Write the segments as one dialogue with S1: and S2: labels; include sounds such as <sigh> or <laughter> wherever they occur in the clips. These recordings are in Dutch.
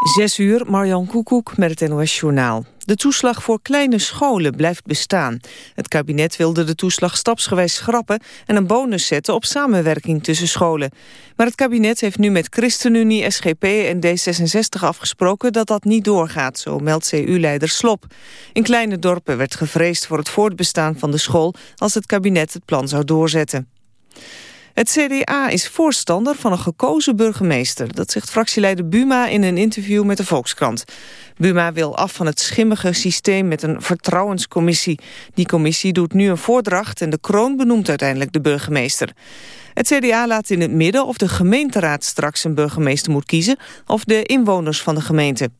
S1: Zes uur, Marjan Koekoek met het NOS-journaal. De toeslag voor kleine scholen blijft bestaan. Het kabinet wilde de toeslag stapsgewijs schrappen... en een bonus zetten op samenwerking tussen scholen. Maar het kabinet heeft nu met ChristenUnie, SGP en D66 afgesproken... dat dat niet doorgaat, zo meldt CU-leider Slop. In kleine dorpen werd gevreesd voor het voortbestaan van de school... als het kabinet het plan zou doorzetten. Het CDA is voorstander van een gekozen burgemeester. Dat zegt fractieleider Buma in een interview met de Volkskrant. Buma wil af van het schimmige systeem met een vertrouwenscommissie. Die commissie doet nu een voordracht en de kroon benoemt uiteindelijk de burgemeester. Het CDA laat in het midden of de gemeenteraad straks een burgemeester moet kiezen... of de inwoners van de gemeente.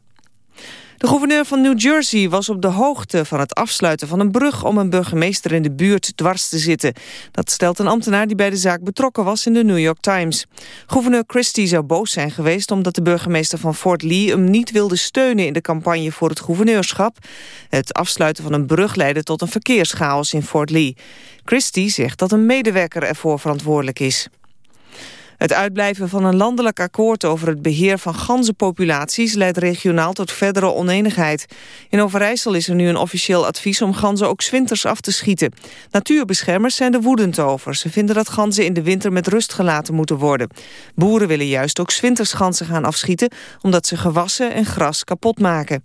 S1: De gouverneur van New Jersey was op de hoogte van het afsluiten van een brug om een burgemeester in de buurt dwars te zitten. Dat stelt een ambtenaar die bij de zaak betrokken was in de New York Times. Gouverneur Christie zou boos zijn geweest omdat de burgemeester van Fort Lee hem niet wilde steunen in de campagne voor het gouverneurschap. Het afsluiten van een brug leidde tot een verkeerschaos in Fort Lee. Christie zegt dat een medewerker ervoor verantwoordelijk is. Het uitblijven van een landelijk akkoord over het beheer van ganzenpopulaties leidt regionaal tot verdere oneenigheid. In Overijssel is er nu een officieel advies om ganzen ook zwinters af te schieten. Natuurbeschermers zijn er woedend over. Ze vinden dat ganzen in de winter met rust gelaten moeten worden. Boeren willen juist ook zwintersganzen gaan afschieten omdat ze gewassen en gras kapot maken.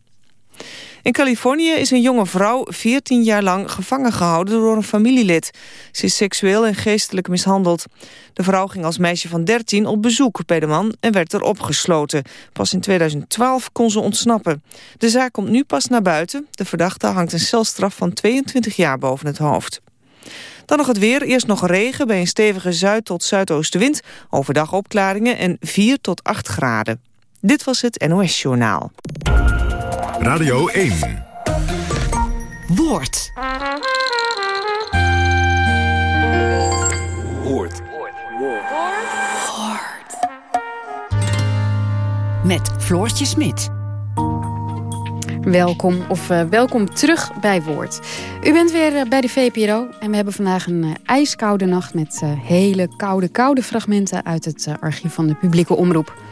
S1: In Californië is een jonge vrouw 14 jaar lang gevangen gehouden door een familielid. Ze is seksueel en geestelijk mishandeld. De vrouw ging als meisje van 13 op bezoek bij de man en werd er opgesloten. Pas in 2012 kon ze ontsnappen. De zaak komt nu pas naar buiten. De verdachte hangt een celstraf van 22 jaar boven het hoofd. Dan nog het weer. Eerst nog regen bij een stevige zuid- tot zuidoostenwind. Overdag opklaringen en 4 tot 8 graden. Dit was het NOS Journaal.
S2: Radio 1.
S3: Woord.
S2: Woord.
S3: Woord. Met Floortje Smit.
S4: Welkom of uh, welkom terug bij Woord. U bent weer uh, bij de VPRO en we hebben vandaag een uh, ijskoude nacht... met hele koude, koude fragmenten uit het archief van de publieke omroep.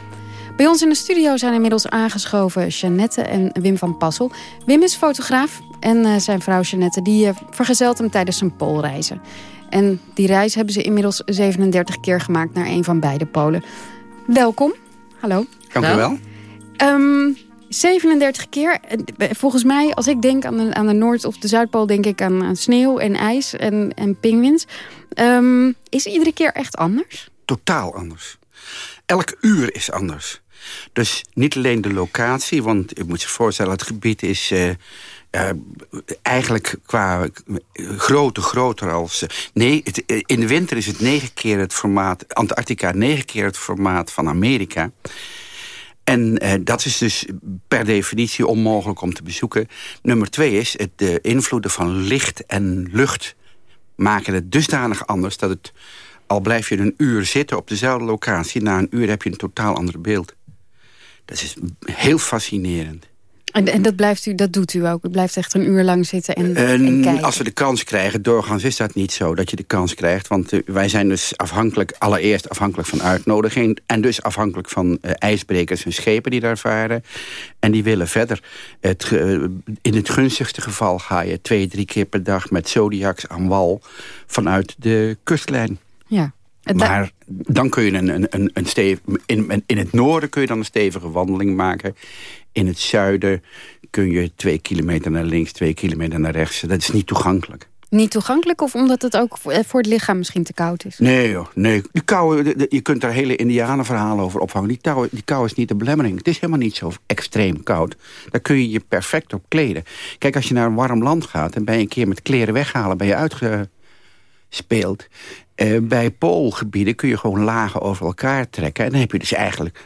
S4: Bij ons in de studio zijn inmiddels aangeschoven Jeannette en Wim van Passel. Wim is fotograaf en uh, zijn vrouw Jeannette die uh, vergezelt hem tijdens zijn poolreizen. En die reis hebben ze inmiddels 37 keer gemaakt naar een van beide polen. Welkom. Hallo.
S5: Dank u wel. Um,
S4: ehm, 37 keer. Volgens mij, als ik denk aan de, aan de Noord- of de Zuidpool... denk ik aan, aan sneeuw en ijs en, en pinguïns. Um, is iedere keer echt anders?
S5: Totaal anders. Elk uur is anders. Dus niet alleen de locatie, want je moet je voorstellen... het gebied is uh, uh, eigenlijk qua grootte groter als... Uh, nee, in de winter is het negen keer het formaat... Antarctica negen keer het formaat van Amerika... En uh, dat is dus per definitie onmogelijk om te bezoeken. Nummer twee is, het, de invloeden van licht en lucht maken het dusdanig anders... dat het, al blijf je een uur zitten op dezelfde locatie... na een uur heb je een totaal ander beeld. Dat is heel fascinerend.
S4: En, en dat, blijft u, dat doet u ook? U blijft echt een uur lang zitten en, en kijken?
S5: Als we de kans krijgen, doorgaans is dat niet zo dat je de kans krijgt. Want uh, wij zijn dus afhankelijk, allereerst afhankelijk van uitnodiging... en dus afhankelijk van uh, ijsbrekers en schepen die daar varen. En die willen verder. Het, in het gunstigste geval ga je twee, drie keer per dag... met Zodiacs aan wal vanuit de kustlijn.
S4: Ja.
S5: Maar dan kun je een, een, een, een stevig, in, in het noorden kun je dan een stevige wandeling maken. In het zuiden kun je twee kilometer naar links, twee kilometer naar rechts. Dat is niet toegankelijk.
S4: Niet toegankelijk of omdat het ook voor het lichaam misschien te koud is?
S5: Nee joh, nee. Die kou, je kunt daar hele indianenverhalen over opvangen. Die kou, die kou is niet de belemmering. Het is helemaal niet zo extreem koud. Daar kun je je perfect op kleden. Kijk, als je naar een warm land gaat... en ben je een keer met kleren weghalen, ben je uitgespeeld. Uh, bij poolgebieden kun je gewoon lagen over elkaar trekken. En dan heb je dus eigenlijk...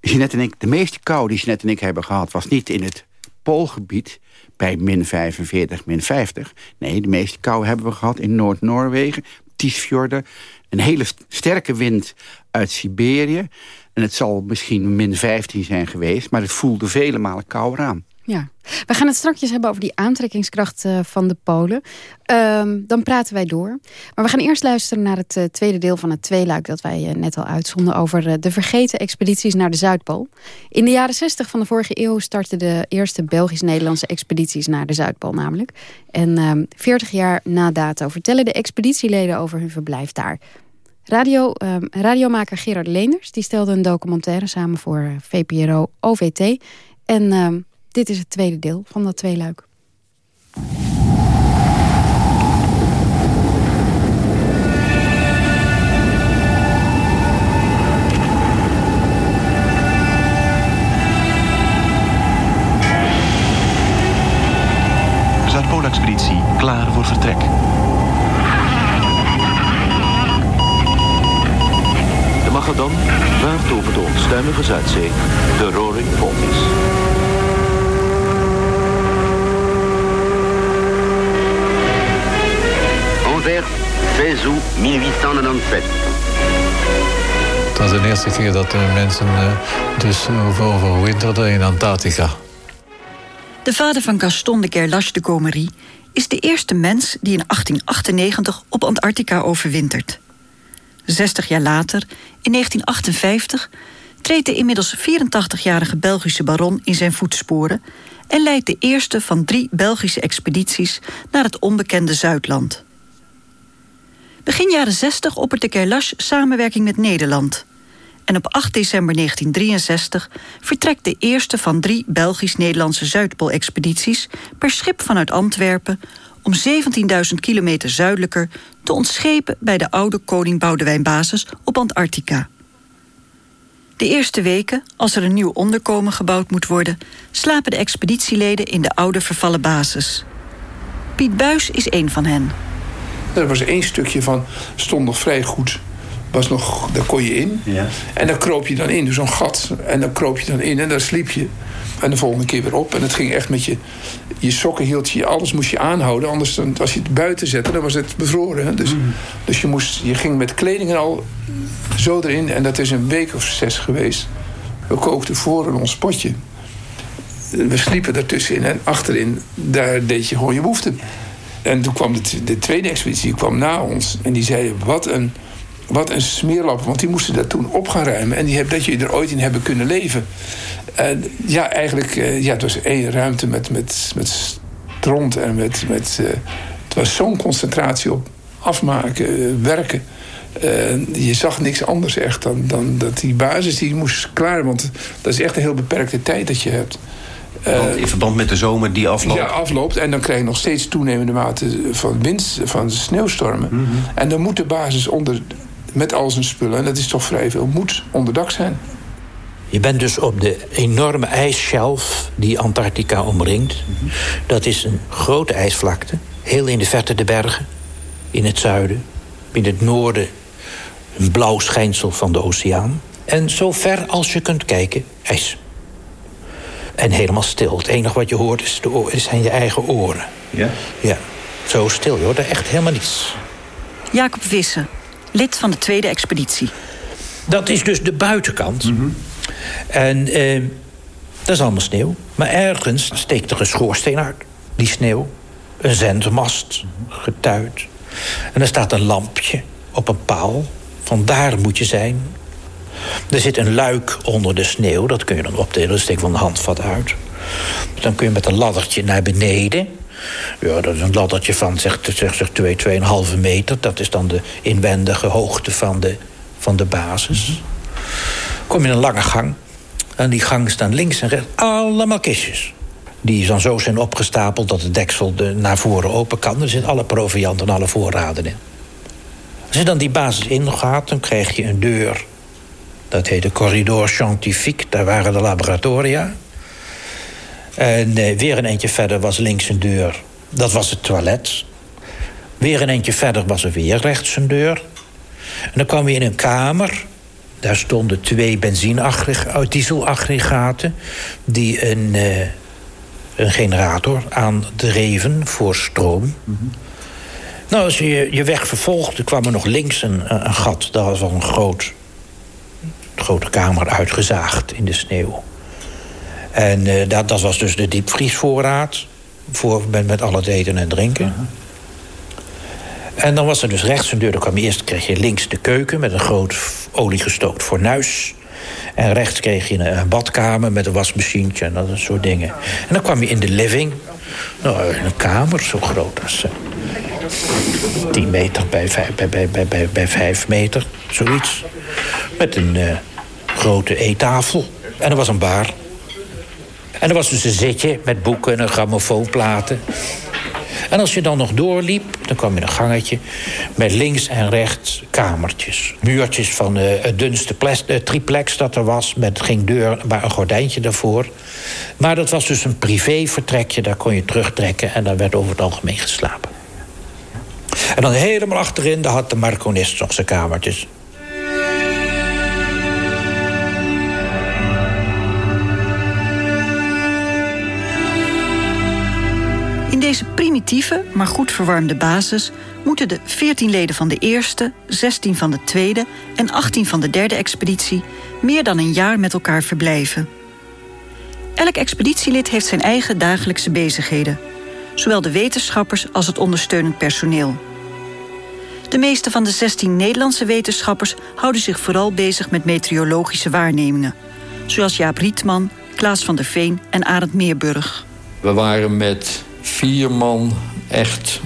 S5: En ik, de meeste kou die Jeanette en ik hebben gehad... was niet in het poolgebied bij min 45, min 50. Nee, de meeste kou hebben we gehad in Noord-Noorwegen. Tiesfjorden. Een hele sterke wind uit Siberië. En het zal misschien min 15 zijn geweest... maar het voelde vele malen kouder aan.
S4: Ja, we gaan het straks hebben over die aantrekkingskracht uh, van de Polen. Ehm, dan praten wij door. Maar we gaan eerst luisteren naar het uh, tweede deel van het tweeluik... dat wij uh, net al uitzonden over de vergeten expedities naar de Zuidpool. In de jaren 60 van de vorige eeuw startten de eerste Belgisch-Nederlandse expedities naar de Zuidpool namelijk. En 40 ehm, jaar na dato vertellen de expeditieleden over hun verblijf daar. Radio, um, radiomaker Gerard Leenders die stelde een documentaire samen voor VPRO OVT... En dit is het tweede deel van dat tweeluik.
S6: Zuidpoolexpeditie klaar voor vertrek. De Magadon vaart over de onstuimige Zuidzee, de Roaring Forties.
S7: 16 août 1897.
S8: Het was de eerste keer dat de mensen uh, dus overwinterden in Antarctica.
S9: De vader van Gaston de Gerlache de Gomery is de eerste mens die in 1898 op Antarctica overwintert. 60 jaar later, in 1958, treedt de inmiddels 84-jarige Belgische baron in zijn voetsporen en leidt de eerste van drie Belgische expedities naar het onbekende Zuidland. Begin jaren 60 oppert de Kailash samenwerking met Nederland. En op 8 december 1963 vertrekt de eerste van drie Belgisch-Nederlandse Zuidpoolexpedities per schip vanuit Antwerpen om 17.000 kilometer zuidelijker te ontschepen bij de oude Koning Boudewijnbasis op Antarctica. De eerste weken, als er een nieuw onderkomen gebouwd moet worden, slapen de expeditieleden in de oude vervallen basis. Piet Buis is een van hen.
S10: Er was één stukje van, stond nog vrij goed. Was nog, daar kon je in. Ja. En daar kroop je dan in, dus zo'n gat. En dan kroop je dan in en daar sliep je. En de volgende keer weer op. En het ging echt met je... Je sokken hield je, alles moest je aanhouden. Anders dan, als je het buiten zette, dan was het bevroren. Dus, mm. dus je, moest, je ging met kleding al zo erin. En dat is een week of zes geweest. We kookten voor in ons potje. We sliepen ertussenin en achterin, daar deed je gewoon je behoefte. En toen kwam de, de tweede expeditie kwam na ons. En die zeiden, wat een, wat een smeerlap. Want die moesten dat toen op gaan ruimen. En die hebben, dat jullie er ooit in hebben kunnen leven. En ja, eigenlijk, uh, ja, het was één ruimte met, met, met stront en met... met uh, het was zo'n concentratie op afmaken, uh, werken. je zag niks anders echt dan, dan dat die basis die moest klaar. Want dat is echt een heel beperkte tijd dat je hebt.
S6: Uh, in verband met de zomer die afloopt?
S10: Ja, afloopt. En dan krijg je nog steeds toenemende mate van wind, van sneeuwstormen. Mhm. En dan moet de basis onder, met al zijn spullen, en dat is toch vrij veel, moet onderdak zijn.
S11: Je bent dus op de enorme ijsschelf die Antarctica omringt. Mhm. Dat is een grote ijsvlakte. Heel in de verte de bergen. In het zuiden. In het noorden een blauw schijnsel van de oceaan. En zo ver als je kunt kijken, ijs. En helemaal stil. Het enige wat je hoort is de zijn je eigen oren.
S6: Ja?
S11: Ja. Zo stil, je hoort er echt helemaal niets.
S9: Jacob Wissen, lid van de tweede expeditie.
S11: Dat is dus de buitenkant. Mhm. En eh, dat is allemaal sneeuw. Maar ergens steekt er een schoorsteen uit. Die sneeuw. Een zendmast, getuid. En er staat een lampje op een paal. Van daar moet je zijn. Er zit een luik onder de sneeuw, dat kun je dan opdelen. Dat steek van de handvat uit. Dan kun je met een laddertje naar beneden. Ja, dat is een laddertje van zeg, zeg, zeg 2, 2,5 meter. Dat is dan de inwendige hoogte van de, van de basis. Kom je in een lange gang. En die gang staan links en rechts allemaal kistjes. Die dan zo zijn opgestapeld dat de deksel de, naar voren open kan. Er zit alle proviant en alle voorraden in. Als je dan die basis ingaat, dan krijg je een deur dat heette Corridor Scientifique, daar waren de laboratoria. En eh, weer een eentje verder was links een deur. Dat was het toilet. Weer een eentje verder was er weer rechts een deur. En dan kwam je in een kamer. Daar stonden twee dieselaggregaten... die een, uh, een generator aandreven voor stroom. Nou, als je je weg vervolgde, kwam er nog links een, een gat. Dat was wel een groot grote kamer uitgezaagd in de sneeuw. En eh, dat, dat was dus de diepvriesvoorraad voor, met, met al het eten en drinken. En dan was er dus rechts een deur. Dan kwam je eerst kreeg je links de keuken met een groot oliegestookt fornuis. En rechts kreeg je een, een badkamer met een wasmachientje en dat soort dingen. En dan kwam je in de living. Nou, een kamer zo groot als eh, 10 meter bij 5, bij, bij, bij, bij, bij 5 meter, zoiets. Met een eh, grote eettafel. En er was een bar. En er was dus een zitje met boeken en grammofoonplaten. En als je dan nog doorliep, dan kwam je een gangetje... met links en rechts kamertjes. Muurtjes van eh, het dunste eh, triplex dat er was... met geen deur, maar een gordijntje daarvoor. Maar dat was dus een privévertrekje, daar kon je terugtrekken... en daar werd over het algemeen geslapen. En dan helemaal achterin, daar had de marconist nog zijn kamertjes.
S9: Primitieve, maar goed verwarmde basis moeten de 14 leden van de eerste, 16 van de tweede en 18 van de derde expeditie meer dan een jaar met elkaar verblijven. Elk expeditielid heeft zijn eigen dagelijkse bezigheden, zowel de wetenschappers als het ondersteunend personeel. De meeste van de 16 Nederlandse wetenschappers houden zich vooral bezig met meteorologische waarnemingen, zoals Jaap Rietman, Klaas van der Veen en Arend Meerburg.
S12: We waren met vier man echt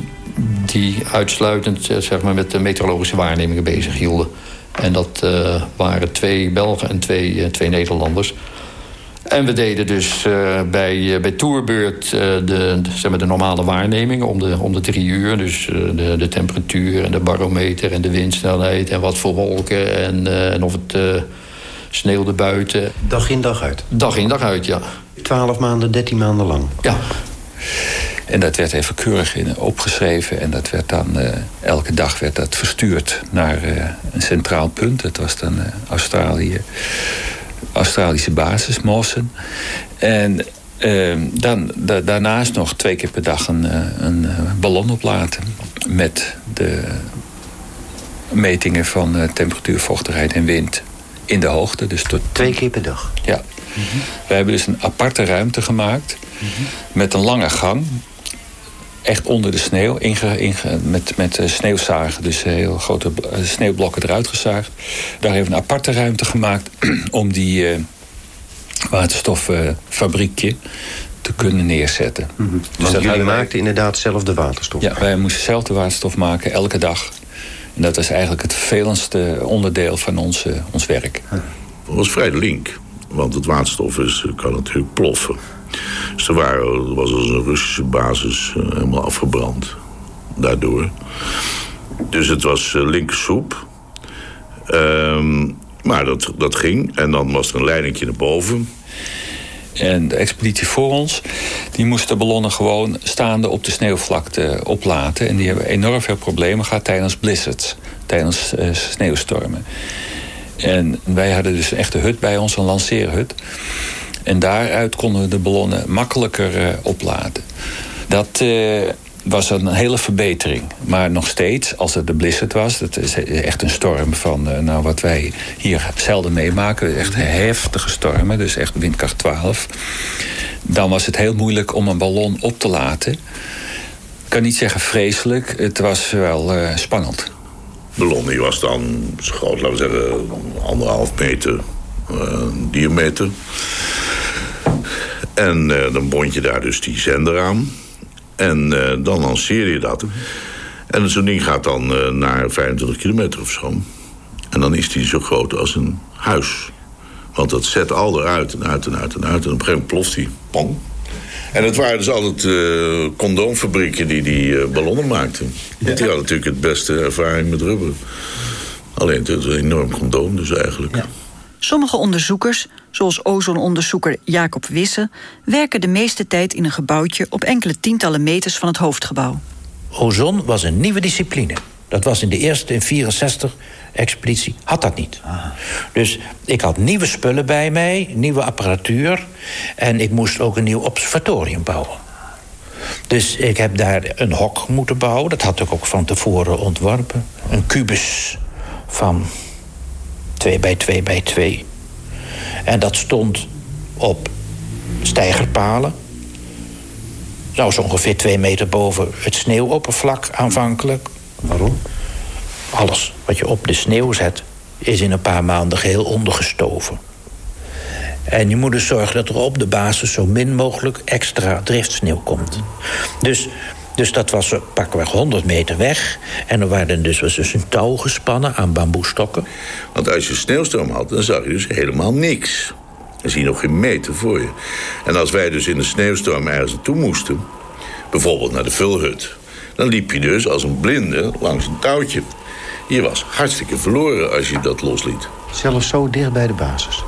S12: die uitsluitend eh, zeg maar, met de meteorologische waarnemingen bezig hielden. En dat eh, waren twee Belgen en twee, eh, twee Nederlanders. En we deden dus bij, bij Tourbeurt de, zeg maar de normale waarnemingen om de, om de drie uur. Dus de, de temperatuur en de barometer en de windsnelheid en wat voor wolken en, en of het sneeuwde buiten.
S13: Dag in dag uit?
S12: Dag in dag uit, ja.
S13: 12 maanden, 13 maanden lang?
S12: Ja.
S14: En dat werd even keurig in, opgeschreven. En dat werd dan eh, elke dag werd dat verstuurd naar eh, een centraal punt. Dat was dan eh, Australië. Australische basis, Mawson. En eh, dan, da- daarnaast nog twee keer per dag een, een ballon oplaten. Met de metingen van temperatuur, vochtigheid en wind in de hoogte. Dus tot
S13: Twee keer per dag?
S14: Ja. We hebben dus een aparte ruimte gemaakt met een lange gang. Echt onder de sneeuw, inge, inge- met, met eh, sneeuwzagen. Dus heel grote eh, sneeuwblokken eruit gezaagd. Daar hebben we een aparte ruimte gemaakt <clears throat> om die eh, waterstoffabriekje te kunnen neerzetten. Dus
S13: Want
S14: dat
S13: jullie
S14: wij-
S13: maakten inderdaad zelf de waterstof?
S14: ja, wij moesten zelf de waterstof maken, elke dag. En dat was eigenlijk het vervelendste onderdeel van ons, eh, ons werk.
S15: Dat was vrij link. Want het waterstof is, kan natuurlijk ploffen. Dus er, waren, was als een Russische basis eh, helemaal afgebrand. Daardoor. Dus het was uh, linkersoep. Ehm, maar dat, dat ging. En dan was er een leidingje naar boven.
S14: En de expeditie voor ons, die moest de ballonnen gewoon staande op de sneeuwvlakte oplaten. En die hebben enorm veel problemen gehad tijdens blizzards, tijdens eh, sneeuwstormen. En wij hadden dus een echte hut bij ons, een lanceerhut. En daaruit konden we de ballonnen makkelijker eh, opladen. Dat eh, was een hele verbetering. Maar nog steeds, als het de blizzard was... dat is echt een storm van eh, nou, wat wij hier zelden meemaken. Echt heftige stormen, dus echt windkracht 12. Dan was het heel moeilijk om een ballon op te laten. Ik kan niet zeggen vreselijk, het was wel spannend.
S15: Ballon die was dan zo groot, laten we zeggen, anderhalf meter eh, diameter. En eh, dan bond je daar dus die zender aan. En eh, dan lanceer je dat. En zo'n ding gaat dan naar 25 kilometer of zo. En dan is die zo groot als een huis. Want dat zet al eruit en uit en uit en uit. En op een gegeven moment ploft die. Pong. En het waren dus altijd eh condoomfabrieken die die eh, ballonnen maakten. Want die hadden natuurlijk het beste ervaring met rubber. Alleen het is een enorm condoom dus eigenlijk.
S9: Sommige onderzoekers, zoals ozononderzoeker Jacob Wisse, werken de meeste tijd in een gebouwtje op enkele tientallen meters van het hoofdgebouw.
S11: Ozon was een nieuwe discipline. Dat was in de eerste, in 64 expeditie, had dat niet. Dus ik had nieuwe spullen bij mij, nieuwe apparatuur... en ik moest ook een nieuw observatorium bouwen. Dus ik heb daar een hok moeten bouwen. Dat had ik ook van tevoren ontworpen. Een kubus van 2 bij 2 bij 2. En dat stond op stijgerpalen. Nou, zo ongeveer twee meter boven het sneeuwoppervlak aanvankelijk.
S13: Waarom?
S11: Alles wat je op de sneeuw zet, is in een paar maanden geheel ondergestoven. En je moet dus zorgen dat er op de basis zo min mogelijk extra driftsneeuw komt. Dus, dus dat was pakweg 100 meter weg. En er waren dus, was dus een touw gespannen aan bamboestokken.
S15: Want als je sneeuwstorm had, dan zag je dus helemaal niks. Dan zie je nog geen meter voor je. En als wij dus in de sneeuwstorm ergens naartoe moesten... bijvoorbeeld naar de vulhut... dan liep je dus als een blinde langs een touwtje. Je was hartstikke verloren als je dat losliet.
S13: Zelfs zo dicht bij de basis.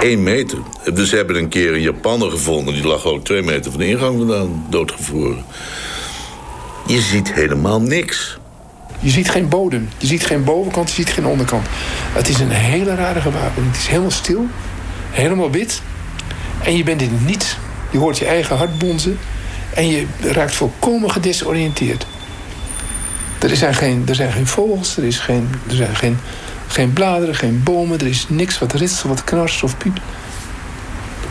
S15: Eén meter. Dus ze hebben een keer een Japanner gevonden... die lag ook twee meter van de ingang vandaan, doodgevroren. Je ziet helemaal niks.
S10: Je ziet geen bodem. Je ziet geen bovenkant, je ziet geen onderkant. Het is een hele rare gewapen. Het is helemaal stil. Helemaal wit. En je bent in het niets. Je hoort je eigen hart bonzen. En je raakt volkomen gedesoriënteerd. Er zijn geen, er zijn geen vogels, er, is geen, er zijn geen, geen bladeren, geen bomen. Er is niks wat ritselt, wat knarst of piept.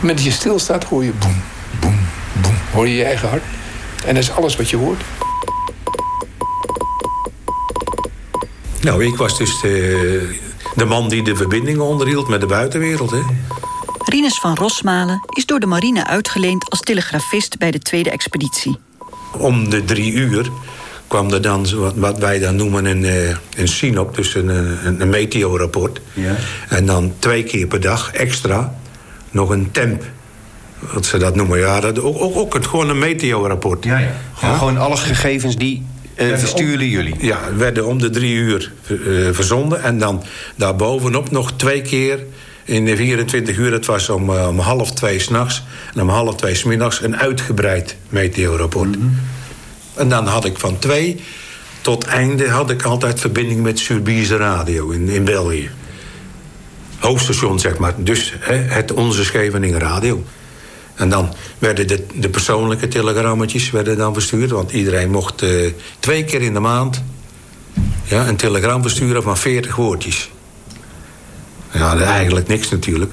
S10: Dat je stilstaat hoor je boem, boem, boem. Hoor je je eigen hart. En dat is alles wat je hoort.
S16: Nou, ik was dus de, de man die de verbindingen onderhield met de buitenwereld. Hè.
S9: Rinus van Rosmalen is door de marine uitgeleend als telegrafist bij de tweede expeditie.
S16: Om de drie uur kwam er dan zo wat, wat wij dan noemen een, eh, een synop, dus een, een, een meteorapport.
S13: Ja.
S16: En dan twee keer per dag extra nog een temp. Wat ze dat noemen, ja, dat, ook, ook, ook het, gewoon een meteorapport.
S13: Ja, ja. Gewoon, gewoon alle gegevens die eh, verstuurden jullie.
S16: Ja, werden om de drie uur eh, verzonden. En dan daarbovenop nog twee keer in de 24 uur. Het was om, eh, om half twee s'nachts en om half twee smiddags een uitgebreid meteorapport. En dan had ik van twee tot einde had ik altijd verbinding met Surbise Radio in, in België. Hoofdstation, zeg maar. Dus hè, het Onze Scheveningen Radio. En dan werden de, de persoonlijke telegrammetjes werden dan verstuurd. Want iedereen mocht eh, twee keer in de maand ja, een telegram versturen van 40 woordjes. Ja, eigenlijk niks natuurlijk.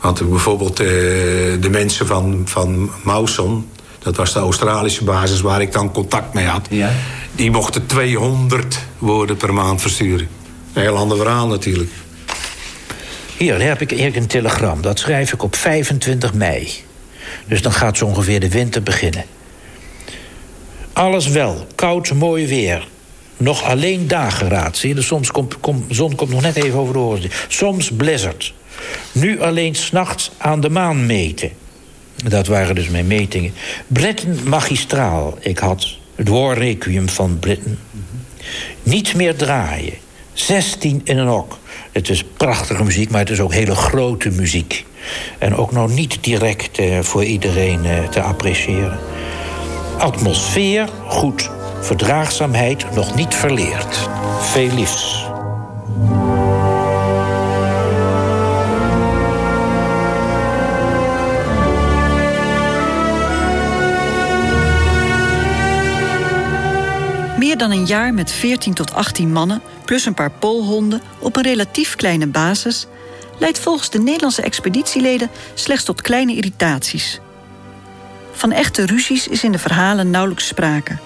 S16: Want bijvoorbeeld eh, de mensen van, van Mawson... dat was de Australische basis waar ik dan contact mee had... die mochten 200 woorden per maand versturen. Een heel ander verhaal natuurlijk.
S11: Hier heb ik hier een telegram. Dat schrijf ik op 25 mei. Dus dan gaat zo ongeveer de winter beginnen. Alles wel, koud, mooi weer. Nog alleen dageraad. Zie je, de soms komt, kom, zon komt nog net even over de horizon. Soms blizzard. Nu alleen s'nachts aan de maan meten. Dat waren dus mijn metingen. Britten magistraal. Ik had het War Requiem van Britten. Niet meer draaien. 16 in een ok. Het is prachtige muziek, maar het is ook hele grote muziek. En ook nog niet direct eh, voor iedereen eh, te appreciëren. Atmosfeer, goed. Verdraagzaamheid nog niet verleerd. Veel liefs.
S9: Meer dan een jaar met 14 tot 18 mannen, plus een paar poolhonden, op een relatief kleine basis, leidt volgens de Nederlandse expeditieleden slechts tot kleine irritaties. Van echte ruzies is in de verhalen nauwelijks sprake.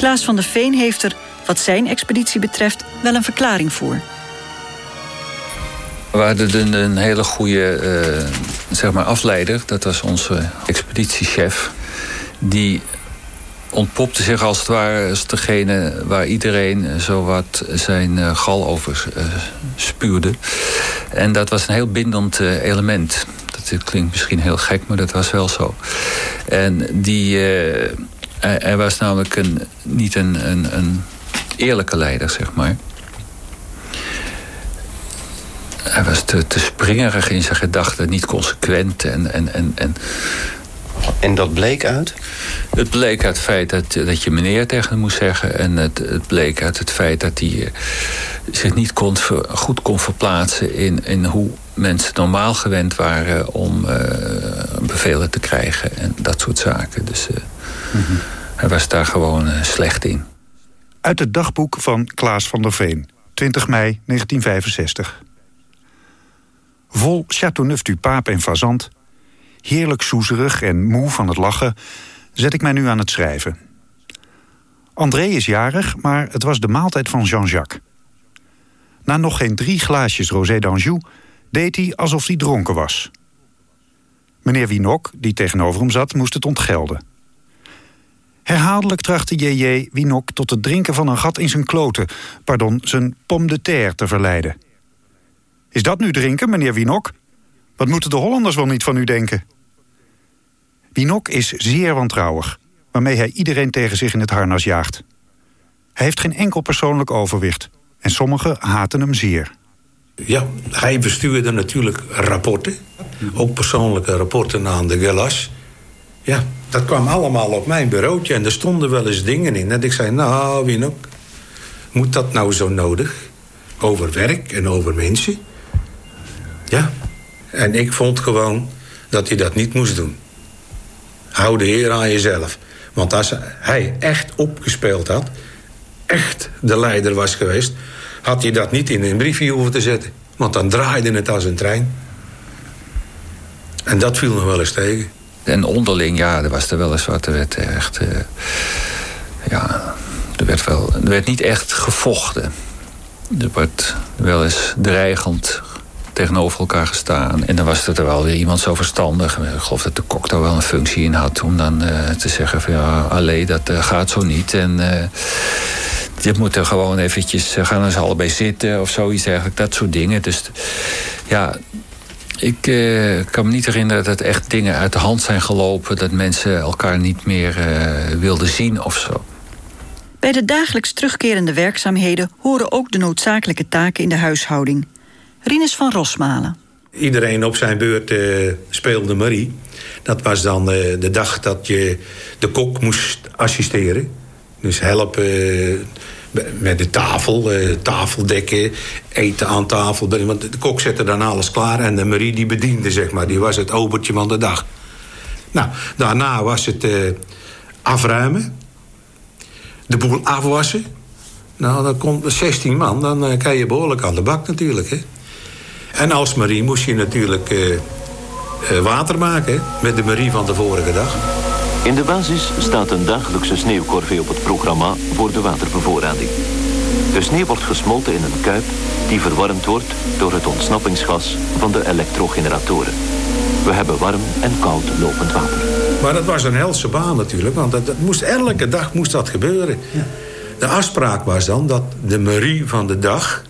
S9: Klaas van der Veen heeft er, wat zijn expeditie betreft, wel een verklaring voor.
S14: We hadden een, hele goede eh, zeg maar afleider. Dat was onze expeditiechef. Die ontpopte zich als het ware als degene waar iedereen zowat zijn uh, gal over uh, spuwde. En dat was een heel bindend element. Dat klinkt misschien heel gek, maar dat was wel zo. En die, hij, was namelijk een, niet een, een, een eerlijke leider, zeg maar. Hij was te, te springerig in zijn gedachten, niet consequent en, en, en, en
S13: en dat bleek uit?
S14: Het bleek uit het feit dat, dat je meneer tegen hem moest zeggen. En het, het bleek uit het feit dat hij uh, zich niet kon ver, goed kon verplaatsen... In, in hoe mensen normaal gewend waren om uh, bevelen te krijgen. En dat soort zaken. Dus uh, mm hij was daar gewoon slecht in.
S2: Uit het dagboek van Klaas van der Veen. 20 mei 1965. Vol Chateauneuf du Pape en Fazant heerlijk soezerig en moe van het lachen, zet ik mij nu aan het schrijven. André is jarig, maar het was de maaltijd van Jean-Jacques. Na nog geen drie glaasjes Rosé d'Anjou deed hij alsof hij dronken was. Meneer Winok, die tegenover hem zat, moest het ontgelden. Herhaaldelijk trachtte J.J. Winok tot het drinken van een gat in zijn kloten... pardon, zijn pomme de terre te verleiden. Is dat nu drinken, meneer Winok? Wat moeten de Hollanders wel niet van u denken? Winok is zeer wantrouwig, waarmee hij iedereen tegen zich in het harnas jaagt. Hij heeft geen enkel persoonlijk overwicht... en sommigen haten hem zeer.
S16: Ja, hij bestuurde natuurlijk rapporten. Ook persoonlijke rapporten aan de Gelas. Ja, dat kwam allemaal op mijn bureautje en er stonden wel eens dingen in. En ik zei, nou, Winok, moet dat nou zo nodig? Over werk en over mensen? Ja, en ik vond gewoon dat hij dat niet moest doen. Hou de heer aan jezelf. Want als hij echt opgespeeld had... echt de leider was geweest... had hij dat niet in een briefje hoeven te zetten. Want dan draaide het als een trein. En dat viel nog wel eens tegen.
S14: En onderling, ja, er was er wel eens wat. Er werd echt. Uh, ja, er werd, wel, er werd niet echt gevochten. Er werd wel eens dreigend tegenover elkaar gestaan. En dan was er wel weer iemand zo verstandig. Ik geloof dat de kok wel een functie in had. Om dan uh, te zeggen van ja, alleen dat uh, gaat zo niet. En je moet er gewoon eventjes gaan eens allebei zitten of zoiets eigenlijk. Dat soort dingen. Dus ja, ik uh, kan me niet herinneren dat echt dingen uit de hand zijn gelopen. Dat mensen elkaar niet meer uh, wilden zien of zo.
S9: Bij de dagelijks terugkerende werkzaamheden horen ook de noodzakelijke taken in de huishouding. Rinus van Rosmalen.
S16: Iedereen op zijn beurt uh, speelde Marie. Dat was dan de dag dat je de kok moest assisteren. Dus helpen met de tafel, uh, tafel dekken, eten aan tafel. Want de kok zette dan alles klaar en de Marie die bediende, zeg maar. Die was het obertje van de dag. Nou, daarna was het uh, afruimen. De boel afwassen. Nou, dan komt 16 man, dan uh, kan je behoorlijk aan de bak natuurlijk, hè. En als Marie moest je natuurlijk water maken, met de Marie van de vorige dag.
S6: In de basis staat een dagelijkse sneeuwcorvée op het programma voor de waterbevoorrading. De sneeuw wordt gesmolten in een kuip die verwarmd wordt door het ontsnappingsgas van de elektrogeneratoren. We hebben warm en koud lopend water.
S16: Maar dat was een helse baan natuurlijk, want dat, dat moest, elke dag moest dat gebeuren. Ja. De afspraak was dan dat de Marie van de dag...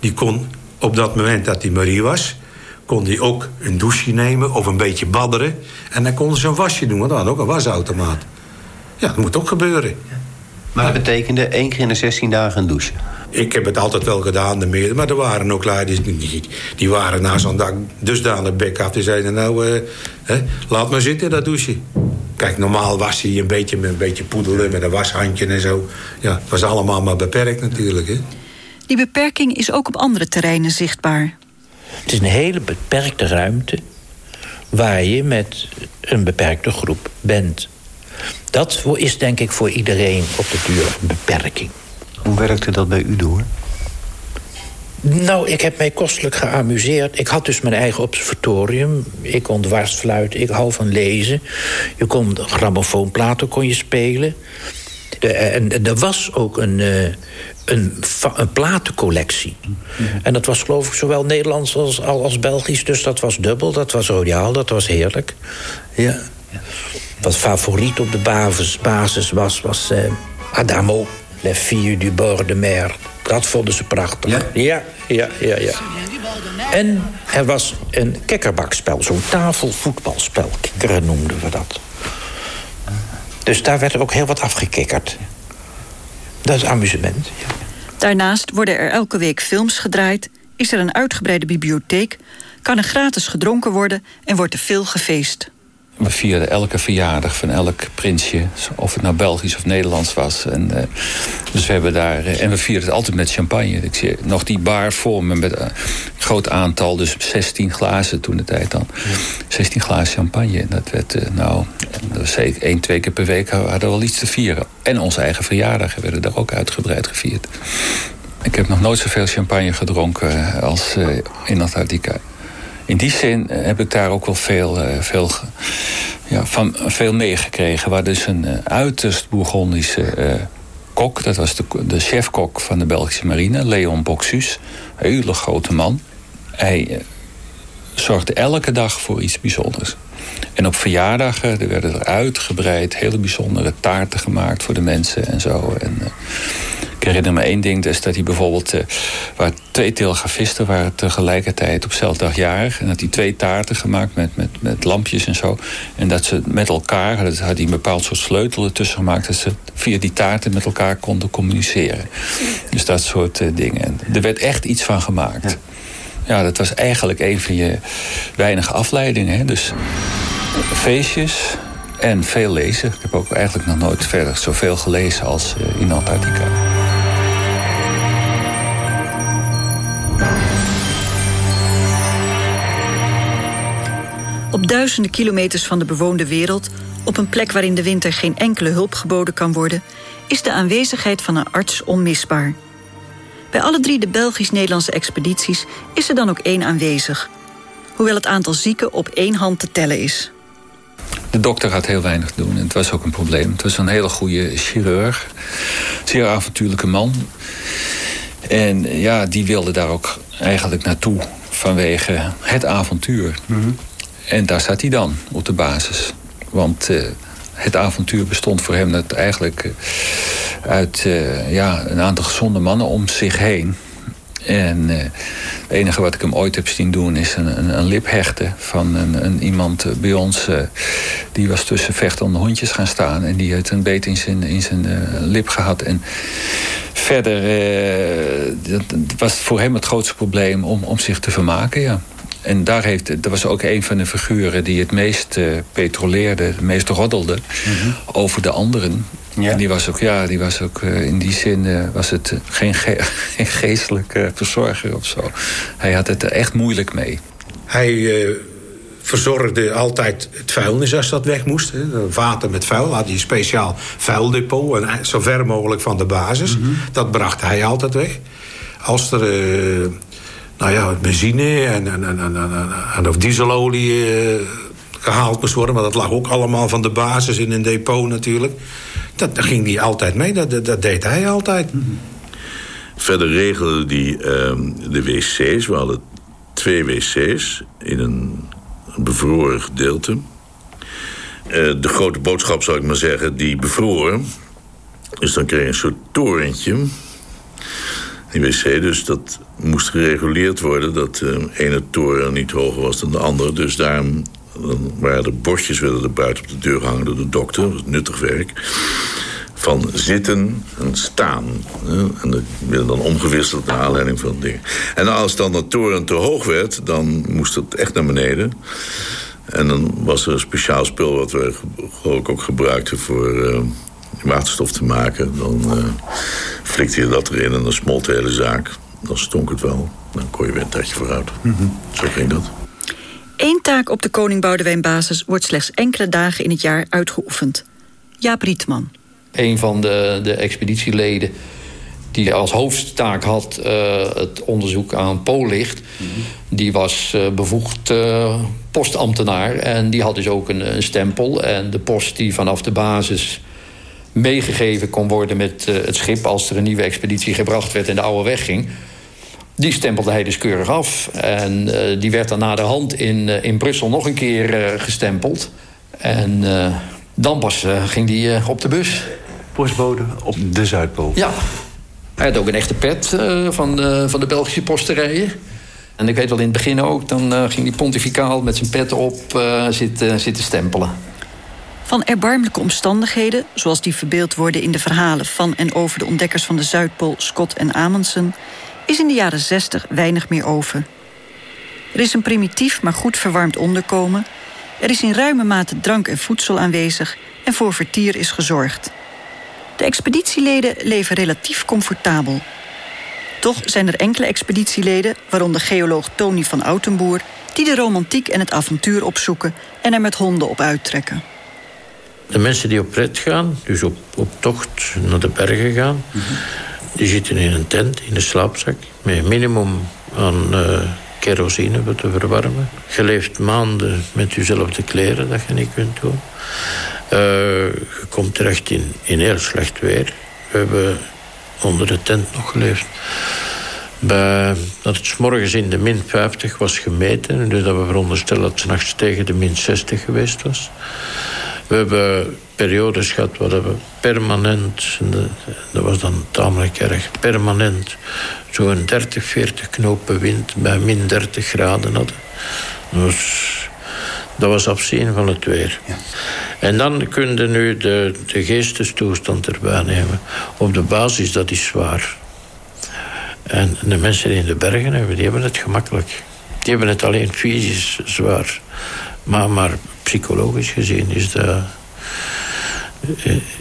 S16: die kon op dat moment dat die Marie was kon hij ook een douche nemen of een beetje badderen. En dan konden ze een wasje doen, want dan had ook een wasautomaat. Ja, dat moet ook gebeuren.
S13: Maar dat betekende één keer in de 16 dagen een douche?
S16: Ik heb het altijd wel gedaan, de meer, maar er waren ook lui die, die waren na zo'n dag dusdanig bek af. Die zeiden nou, uh, hè, laat maar zitten dat douche. Kijk, normaal was hij een beetje met een beetje poedelen met een washandje en zo. Ja, het was allemaal maar beperkt natuurlijk. Hè.
S9: Die beperking is ook op andere terreinen zichtbaar.
S11: Het is een hele beperkte ruimte waar je met een beperkte groep bent. Dat is denk ik voor iedereen op de duur een beperking.
S13: Hoe werkte dat bij u door?
S11: Nou, ik heb mij kostelijk geamuseerd. Ik had dus mijn eigen observatorium. Ik kon dwarsfluiten, ik hou van lezen. Je kon grammofoonplaten kon je spelen. En, er was ook een, uh, een, een platencollectie. En dat was geloof ik zowel Nederlands als, als Belgisch. Dus dat was dubbel, dat was royaal, dat was heerlijk. Ja. Wat favoriet op de basis, basis was, was uh, Adamo, Les Filles du Bord de Mer. Dat vonden ze prachtig. Ja, ja, ja, ja. ja. En er was een kikkerbakspel, zo'n tafelvoetbalspel. Kikkeren noemden we dat. Dus daar werd ook heel wat afgekikkerd. Dat is amusement.
S9: Daarnaast worden er elke week films gedraaid... is er een uitgebreide bibliotheek... kan er gratis gedronken worden en wordt er veel gefeest.
S14: We vierden elke verjaardag van elk prinsje, of het nou Belgisch of Nederlands was. En, uh, dus we hebben daar, uh, en we vierden het altijd met champagne. Ik zie nog die bar voor me met een groot aantal, dus 16 glazen toen de tijd dan. 16 glazen champagne. En dat werd, uh, nou, dat was zeker één, twee keer per week hadden we wel iets te vieren. En onze eigen verjaardagen werden daar ook uitgebreid gevierd. Ik heb nog nooit zoveel champagne gedronken als in Antarctica. In die zin heb ik daar ook wel veel, veel, ja, van, veel meegekregen. Waar dus een uiterst Bourgondische kok, dat was de, chefkok van de Belgische marine, Leon Boxus. Een hele grote man. Hij zorgde elke dag voor iets bijzonders. En op verjaardagen er werden er uitgebreid hele bijzondere taarten gemaakt voor de mensen en zo. En, uh, ik herinner me één ding, dus dat hij bijvoorbeeld... Uh, waar twee telegrafisten waren tegelijkertijd op dezelfde dag jarig... en dat hij twee taarten gemaakt met, met, met lampjes en zo. En dat ze met elkaar, dat had hij een bepaald soort sleutel ertussen gemaakt... dat ze via die taarten met elkaar konden communiceren. Dus dat soort uh, dingen. En er werd echt iets van gemaakt. Ja. ja, dat was eigenlijk een van je weinige afleidingen. Hè? Dus feestjes en veel lezen. Ik heb ook eigenlijk nog nooit verder zoveel gelezen als in Antarctica.
S9: Op duizenden kilometers van de bewoonde wereld, op een plek waar in de winter geen enkele hulp geboden kan worden, is de aanwezigheid van een arts onmisbaar. Bij alle drie de Belgisch-Nederlandse expedities is er dan ook één aanwezig, hoewel het aantal zieken op één hand te tellen is.
S14: De dokter gaat heel weinig doen en het was ook een probleem. Het was een hele goede chirurg, zeer avontuurlijke man. En ja, die wilde daar ook eigenlijk naartoe vanwege het avontuur. Mm -hmm. En daar zat hij dan op de basis. Want uh, het avontuur bestond voor hem dat eigenlijk uit uh, ja, een aantal gezonde mannen om zich heen. En het enige wat ik hem ooit heb zien doen is een, een, lip hechten van een, een iemand bij ons. Die was tussen vechtende hondjes gaan staan en die heeft een beet in zijn, in zijn lip gehad. En verder dat, dat was voor hem het grootste probleem om, om zich te vermaken. Ja. En daar heeft, dat was ook een van de figuren die het meest uh, petroleerde, het meest roddelde mm -hmm. over de anderen. Ja. En die was ook, ja, die was ook uh, in die zin uh, was het geen, ge <laughs> geen geestelijke verzorger of zo. Hij had het er echt moeilijk mee.
S16: Hij verzorgde altijd het vuilnis als dat weg moest. Water met vuil had hij een speciaal vuildepot. En zo ver mogelijk van de basis. Mm -hmm. Dat bracht hij altijd weg. Als er nou ja, benzine en, en, en, en, en of dieselolie uh, gehaald moest worden. Maar dat lag ook allemaal van de basis in een depot natuurlijk. Dat, ging hij altijd mee, dat, dat, deed hij altijd.
S15: Verder regelde hij uh, de wc's. We hadden twee wc's in een bevroren gedeelte. Uh, de grote boodschap, zou ik maar zeggen, die bevroren. Dus dan kreeg je een soort torentje die wc. Dus dat moest gereguleerd worden. Dat de uh, ene toren niet hoger was dan de andere. Dus daarom waren de bordjes werden er buiten op de deur hangen door de dokter. Dat was nuttig werk. Van zitten en staan. En dat werd dan omgewisseld naar aanleiding van dingen. En als dan de toren te hoog werd, dan moest het echt naar beneden. En dan was er een speciaal spul wat we ook gebruikten voor... Waterstof te maken. Dan uh, flikte je dat erin en dan smolt de hele zaak. Dan stonk het wel. Dan kon je weer een tijdje vooruit. Mm -hmm. Zo ging dat.
S9: Eén taak op de Koning Boudewijnbasis wordt slechts enkele dagen in het jaar uitgeoefend. Jaap Rietman.
S12: Een van de, de expeditieleden die als hoofdtaak had uh, het onderzoek aan Poollicht... Mm -hmm. die was uh, bevoegd uh, postambtenaar en die had dus ook een, een stempel. En de post die vanaf de basis meegegeven kon worden met uh, het schip... als er een nieuwe expeditie gebracht werd en de oude wegging... die stempelde hij dus keurig af. En uh, die werd dan naderhand in, uh, in Brussel nog een keer gestempeld. En dan pas ging die op de bus.
S13: Postbode op de Zuidpool?
S12: Ja. Hij had ook een echte pet van, de, van de Belgische posterijen. En ik weet wel in het begin ook, dan ging hij pontificaal met zijn pet op zitten, zitten stempelen.
S9: Van erbarmelijke omstandigheden, zoals die verbeeld worden in de verhalen van en over de ontdekkers van de Zuidpool, Scott en Amundsen, is in de jaren 60 weinig meer over. Er is een primitief maar goed verwarmd onderkomen. Er is in ruime mate drank en voedsel aanwezig en voor vertier is gezorgd. De expeditieleden leven relatief comfortabel. Toch zijn er enkele expeditieleden, waaronder geoloog Tony van Outenboer, die de romantiek en het avontuur opzoeken en er met honden op uittrekken.
S17: De mensen die op rit gaan, dus op, op tocht naar de bergen gaan... Die zitten in een tent, in een slaapzak... met een minimum aan uh, kerosine te verwarmen. Je leeft maanden met jezelfde kleren dat je niet kunt doen. Uh, je komt terecht in, in heel slecht weer. We hebben onder de tent nog geleefd. Bij, dat het s morgens in de min 50 was gemeten. Dus dat we veronderstellen dat het s'nachts tegen de min 60 geweest was. We hebben periodes gehad waar we permanent, dat was dan tamelijk erg, permanent zo'n 30, 40 knopen wind bij min 30 graden hadden. Dus dat was afzien van het weer. Ja. En dan kun je nu de, de geestestoestand erbij nemen. Op de basis, dat is zwaar. En de mensen in de bergen hebben, die hebben het gemakkelijk. Die hebben het alleen fysisch zwaar. Maar, maar psychologisch gezien is dat,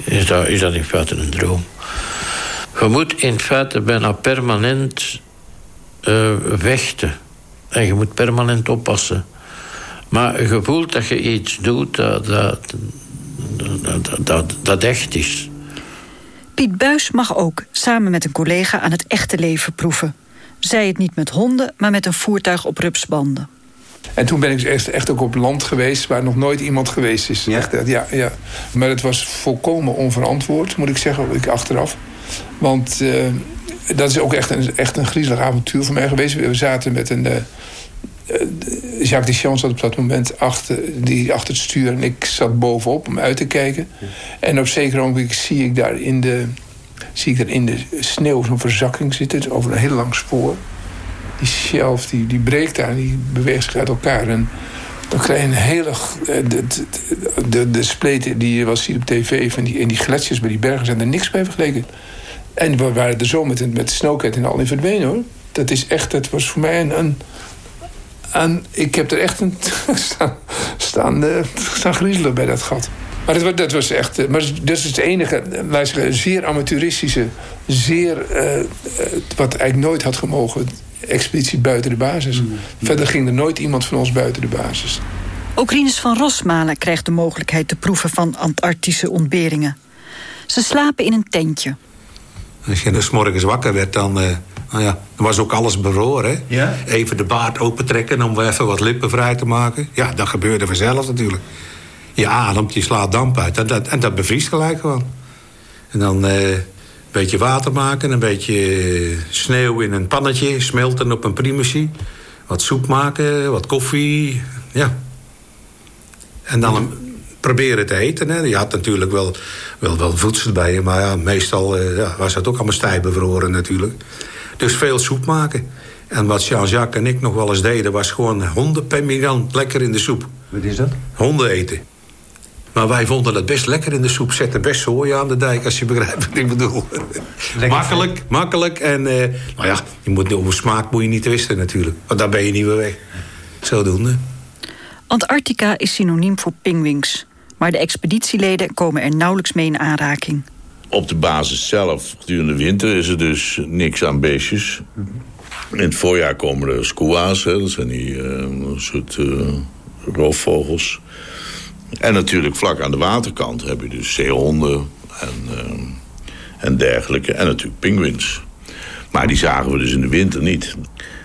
S17: is, dat, is dat in feite een droom. Je moet in feite bijna permanent uh, vechten. En je moet permanent oppassen. Maar je voelt dat je iets doet dat, dat, dat, dat, echt is.
S9: Piet Buis mag ook samen met een collega aan het echte leven proeven. Zij het niet met honden, maar met een voertuig op rupsbanden.
S10: En toen ben ik echt, echt ook op land geweest waar nog nooit iemand geweest is. Ja? Echt, ja, ja. Maar het was volkomen onverantwoord, moet ik zeggen, ik achteraf. Want uh, dat is ook echt een, echt een griezelig avontuur voor mij geweest. We zaten met een... Uh, Jacques Deschamps zat op dat moment achter, die achter het stuur... en ik zat bovenop om uit te kijken. En op zeker moment zie ik daar in de, zie ik daar in de sneeuw zo'n verzakking zitten... over een heel lang spoor die shelf die, die breekt daar en die beweegt zich uit elkaar. En dan krijg je een hele... Eh, de, de, de, spleten die je wel ziet op tv... Van die, en die gletsjers bij die bergen zijn er niks bij vergeleken. En we waren er zo met, met snowcat en al in verdwenen hoor. Dat is echt, dat was voor mij een... een, ik heb er echt een, <laughs> staan, staan, uh, staan griezelen bij dat gat. Maar dat, dat was echt. Eh, maar dat is het enige, laat zeggen, zeer amateuristische, zeer. Wat eigenlijk nooit had gemogen expeditie buiten de basis. Mm. Verder ging er nooit iemand van ons buiten de basis.
S9: Ook Rinus van Rosmalen krijgt de mogelijkheid te proeven van Antarctische ontberingen. Ze slapen in een tentje.
S16: Als je dus morgens wakker werd, dan, uh, nou ja, dan was ook alles bevroren. Ja? Even de baard opentrekken om even wat lippen vrij te maken. Ja, dat gebeurde vanzelf natuurlijk. Je ademt, je slaat damp uit. En dat, en dat bevriest gelijk gewoon. En dan uh, beetje water maken, een beetje sneeuw in een pannetje, smelten op een primusie. Wat soep maken, wat koffie, ja. En dan proberen te eten. Hè. Je had natuurlijk wel, wel, wel voedsel bij je, maar ja, meestal eh, ja, was het ook allemaal stijf bevroren natuurlijk. Dus veel soep maken. En wat Jean-Jacques en ik nog wel eens deden, was gewoon honden lekker in de soep.
S13: Wat is dat?
S16: Honden eten. Maar wij vonden het best lekker in de soep. Zetten best soja aan de dijk, als je begrijpt wat ik bedoel. makkelijk, makkelijk. En uh, nou ja, je moet, over smaak moet je niet twisten natuurlijk. Want daar ben je niet meer weg. Zodoende.
S9: Antarctica is synoniem voor pingwings. Maar de expeditieleden komen er nauwelijks mee in aanraking.
S15: Op de basis zelf, gedurende de winter, is er dus niks aan beestjes. In het voorjaar komen er skua's, hè, dat zijn die uh, soort uh, roofvogels. En natuurlijk vlak aan de waterkant heb je dus zeehonden en, uh, en dergelijke. En natuurlijk pinguïns. Maar die zagen we dus in de winter niet.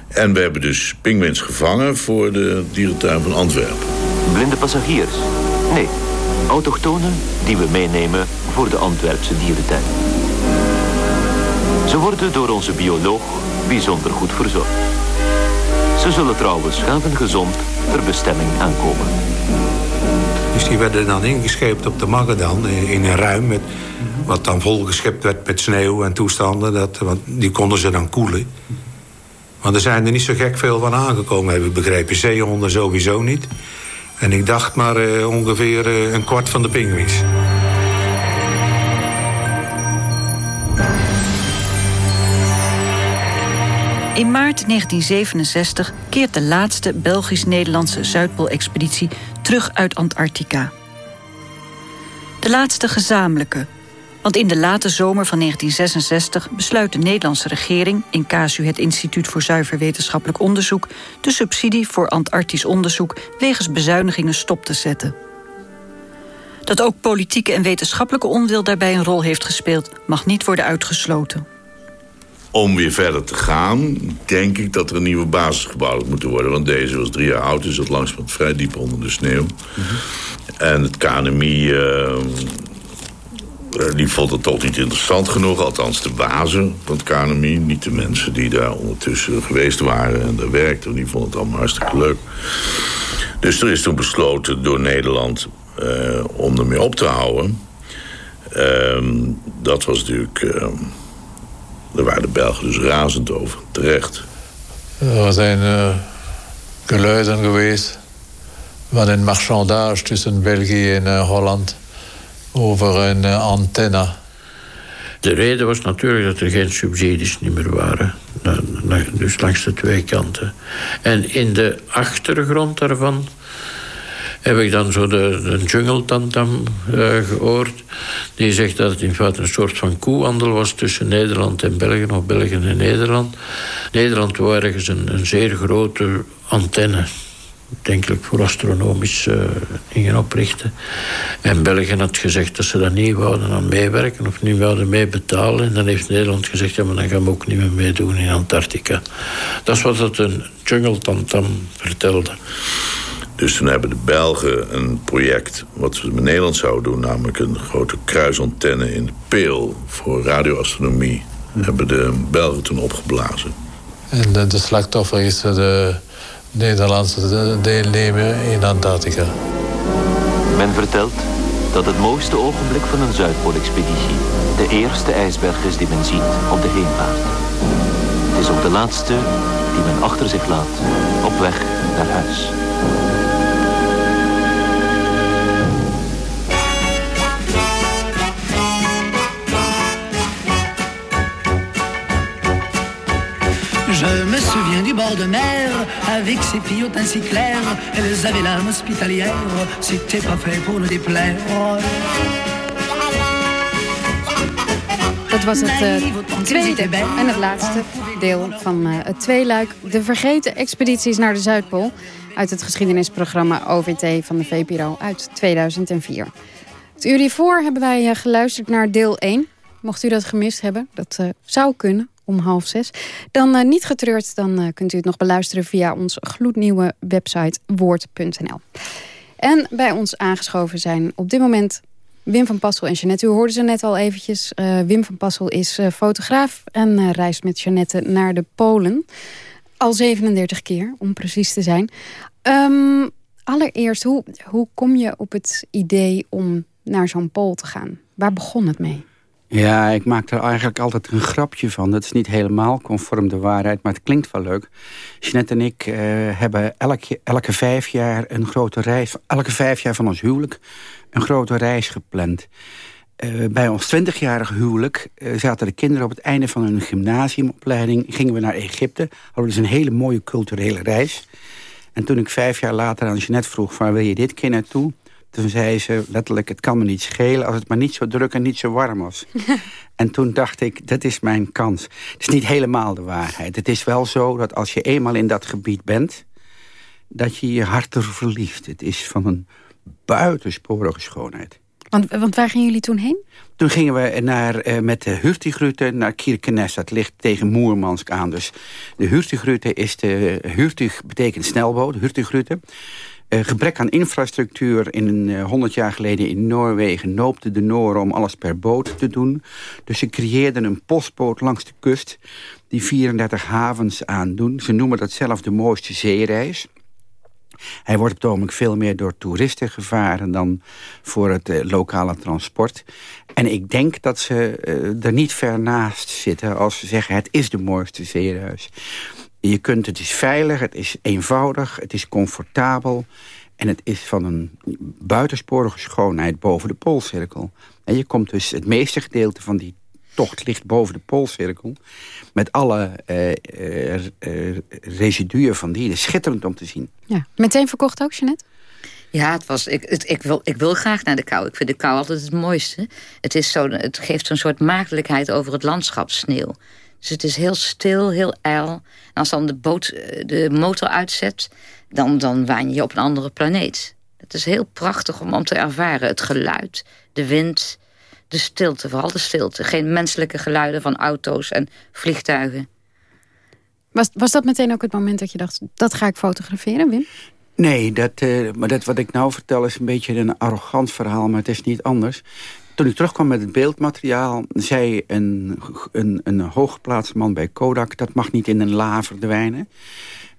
S15: En we hebben dus pinguïns gevangen voor de dierentuin van Antwerpen.
S6: Blinde passagiers? Nee, autochtonen die we meenemen voor de Antwerpse dierentuin. Ze worden door onze bioloog bijzonder goed verzorgd. Ze zullen trouwens gezond ter bestemming aankomen.
S16: Die werden dan ingescheept op de Magadan in een ruim... Met, wat dan volgeschept werd met sneeuw en toestanden. Dat, want die konden ze dan koelen. Want er zijn er niet zo gek veel van aangekomen, heb ik begrepen. Zeehonden sowieso niet. En ik dacht maar uh, ongeveer uh, een kwart van de pinguïns.
S9: In maart 1967 keert de laatste Belgisch-Nederlandse Zuidpoolexpeditie terug uit Antarctica. De laatste gezamenlijke, want in de late zomer van 1966 besluit de Nederlandse regering, in casu het Instituut voor Zuiver Wetenschappelijk Onderzoek, de subsidie voor Antarctisch onderzoek wegens bezuinigingen stop te zetten. Dat ook politieke en wetenschappelijke onwil daarbij een rol heeft gespeeld, mag niet worden uitgesloten.
S15: Om weer verder te gaan, denk ik dat er een nieuwe basis gebouwd moet worden. Want deze was drie jaar oud, dus dat langzamerhand vrij diep onder de sneeuw. En het KNMI, uh, die vond het toch niet interessant genoeg. Althans de bazen van het KNMI. Niet de mensen die daar ondertussen geweest waren en daar werkten. Die vonden het allemaal hartstikke leuk. Dus er is toen besloten door Nederland uh, om ermee op te houden. Uh, dat was natuurlijk... Uh, daar waren de Belgen dus razend over, terecht.
S8: Er zijn uh, geluiden geweest van een marchandage tussen België en Holland over een antenne.
S17: De reden was natuurlijk dat er geen subsidies niet meer waren. Dus langs de twee kanten. En in de achtergrond daarvan heb ik dan zo de, jungle tantam uh, gehoord. Die zegt dat het in feite een soort van koehandel was tussen Nederland en België, of België en Nederland. Nederland wou ergens een, een zeer grote antenne denkelijk voor astronomisch uh, dingen oprichten. En België had gezegd dat ze daar niet wouden aan meewerken of niet wouden mee betalen. En dan heeft Nederland gezegd, ja, maar dan gaan we ook niet meer meedoen in Antarctica. Dat is wat het een jungle tantam vertelde.
S15: Dus toen hebben de Belgen een project wat we met Nederland zouden doen... namelijk een grote kruisantenne in de Peel voor radioastronomie... hebben de Belgen toen opgeblazen.
S8: En de, de slachtoffer is de Nederlandse deelnemer in Antarctica.
S6: Men vertelt dat het mooiste ogenblik van een Zuidpoolexpeditie... de eerste ijsberg is die men ziet op de heenvaart. Het is ook de laatste die men achter zich laat op weg naar huis.
S18: Je me souviens du bord de mer, avec ses filles ainsi claires. Elles avaient l'âme hospitalière, c'était pas fait pour nous déplaire.
S4: Dat was het uh, tweede en het laatste deel van uh, het tweeluik. De vergeten expedities naar de Zuidpool. Uit het geschiedenisprogramma OVT van de VPRO uit 2004. Het uur hiervoor hebben wij uh, geluisterd naar deel 1. Mocht u dat gemist hebben, dat zou kunnen om half zes. Dan uh, niet getreurd, dan uh, kunt u het nog beluisteren via onze gloednieuwe website woord.nl. En bij ons aangeschoven zijn op dit moment Wim van Passel en Jeannette. U hoorde ze net al eventjes. Uh, Wim van Passel is fotograaf en reist met Jeannette naar de Polen. Al 37 keer, om precies te zijn. Um, allereerst, hoe, hoe kom je op het idee om naar zo'n Pool te gaan? Waar begon het mee?
S5: Ja, ik maak er eigenlijk altijd een grapje van. Dat is niet helemaal conform de waarheid, maar het klinkt wel leuk. Jeanette en ik uh, hebben elke, elke vijf jaar een grote reis... elke vijf jaar van ons huwelijk een grote reis gepland. Uh, bij ons twintigjarige huwelijk uh, zaten de kinderen op het einde van hun gymnasiumopleiding. Gingen we naar Egypte. Hadden dus een hele mooie culturele reis. En toen ik vijf jaar later aan Jeanette vroeg... van wil je dit keer naartoe? Toen zei ze letterlijk, het kan me niet schelen... als het maar niet zo druk en niet zo warm was. <laughs> en toen dacht ik, dat is mijn kans. Het is niet helemaal de waarheid. Het is wel zo dat als je eenmaal in dat gebied bent... dat je je hart er verlieft. Het is van een buitensporige schoonheid.
S4: Want, want waar gingen jullie toen heen?
S5: Toen gingen we naar, uh, met de Hurtigrute naar Kirkenes. Dat ligt tegen Moermansk aan. Dus de Hurtigrute is de... Hurtig betekent snelboot, Hurtigrute. Uh, gebrek aan infrastructuur in uh, 100 jaar geleden in Noorwegen... noopte de Nooren om alles per boot te doen. Dus ze creëerden een postboot langs de kust... die 34 havens aandoen. Ze noemen dat zelf de mooiste zeereis. Hij wordt op het veel meer door toeristen gevaren... dan voor het uh, lokale transport. En ik denk dat ze uh, er niet ver naast zitten... als ze zeggen het is de mooiste zeereis. Je kunt, het is veilig, het is eenvoudig, het is comfortabel... en het is van een buitensporige schoonheid boven de Poolcirkel. En je komt dus het meeste gedeelte van die tocht ligt boven de Poolcirkel... met alle uh, uh, uh, residuen van die. Het is schitterend om te zien.
S4: Ja. Meteen verkocht ook, Jeanette?
S19: Ja, het was, ik, het, ik, wil, ik wil graag naar de kou. Ik vind de kou altijd het mooiste. Het, is zo, het geeft een soort maagdelijkheid over het landschap sneeuw. Dus het is heel stil, heel ijl. En als dan de, boot, de motor uitzet, dan, dan waan je op een andere planeet. Het is heel prachtig om, om te ervaren. Het geluid, de wind, de stilte, vooral de stilte. Geen menselijke geluiden van auto's en vliegtuigen.
S4: Was, was dat meteen ook het moment dat je dacht, dat ga ik fotograferen, Wim?
S5: Nee, dat, uh, maar dat wat ik nou vertel is een beetje een arrogant verhaal, maar het is niet anders. Toen ik terugkwam met het beeldmateriaal, zei een, een, een hooggeplaatste man bij Kodak... dat mag niet in een la verdwijnen.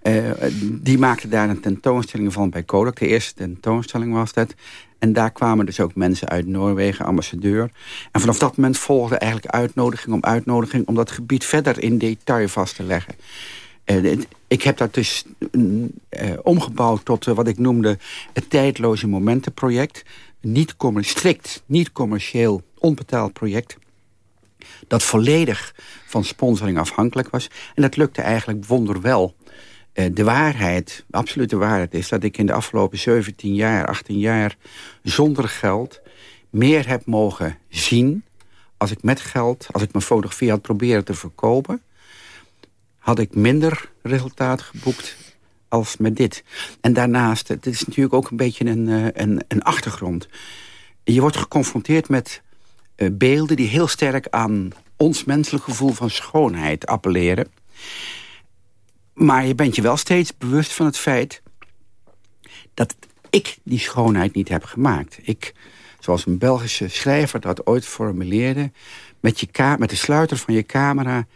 S5: Uh, die maakte daar een tentoonstelling van bij Kodak. De eerste tentoonstelling was dat. En daar kwamen dus ook mensen uit Noorwegen, ambassadeur. En vanaf dat moment volgde eigenlijk uitnodiging om uitnodiging... om dat gebied verder in detail vast te leggen. Uh, ik heb dat dus uh, omgebouwd tot wat ik noemde... het tijdloze momentenproject niet strikt, niet commercieel, onbetaald project... dat volledig van sponsoring afhankelijk was. En dat lukte eigenlijk wonderwel. Uh, de waarheid, de absolute waarheid is dat ik in de afgelopen 17 jaar, 18 jaar... zonder geld meer heb mogen zien als ik met geld, als ik mijn fotografie had proberen te verkopen... had ik minder resultaat geboekt als met dit. En daarnaast, dit is natuurlijk ook een beetje een, eh, een, een achtergrond. Je wordt geconfronteerd met uh, beelden die heel sterk aan ons menselijk gevoel van schoonheid appelleren. Maar je bent je wel steeds bewust van het feit dat ik die schoonheid niet heb gemaakt. Ik, zoals een Belgische schrijver dat ooit formuleerde... met, je met de sluiter van je camera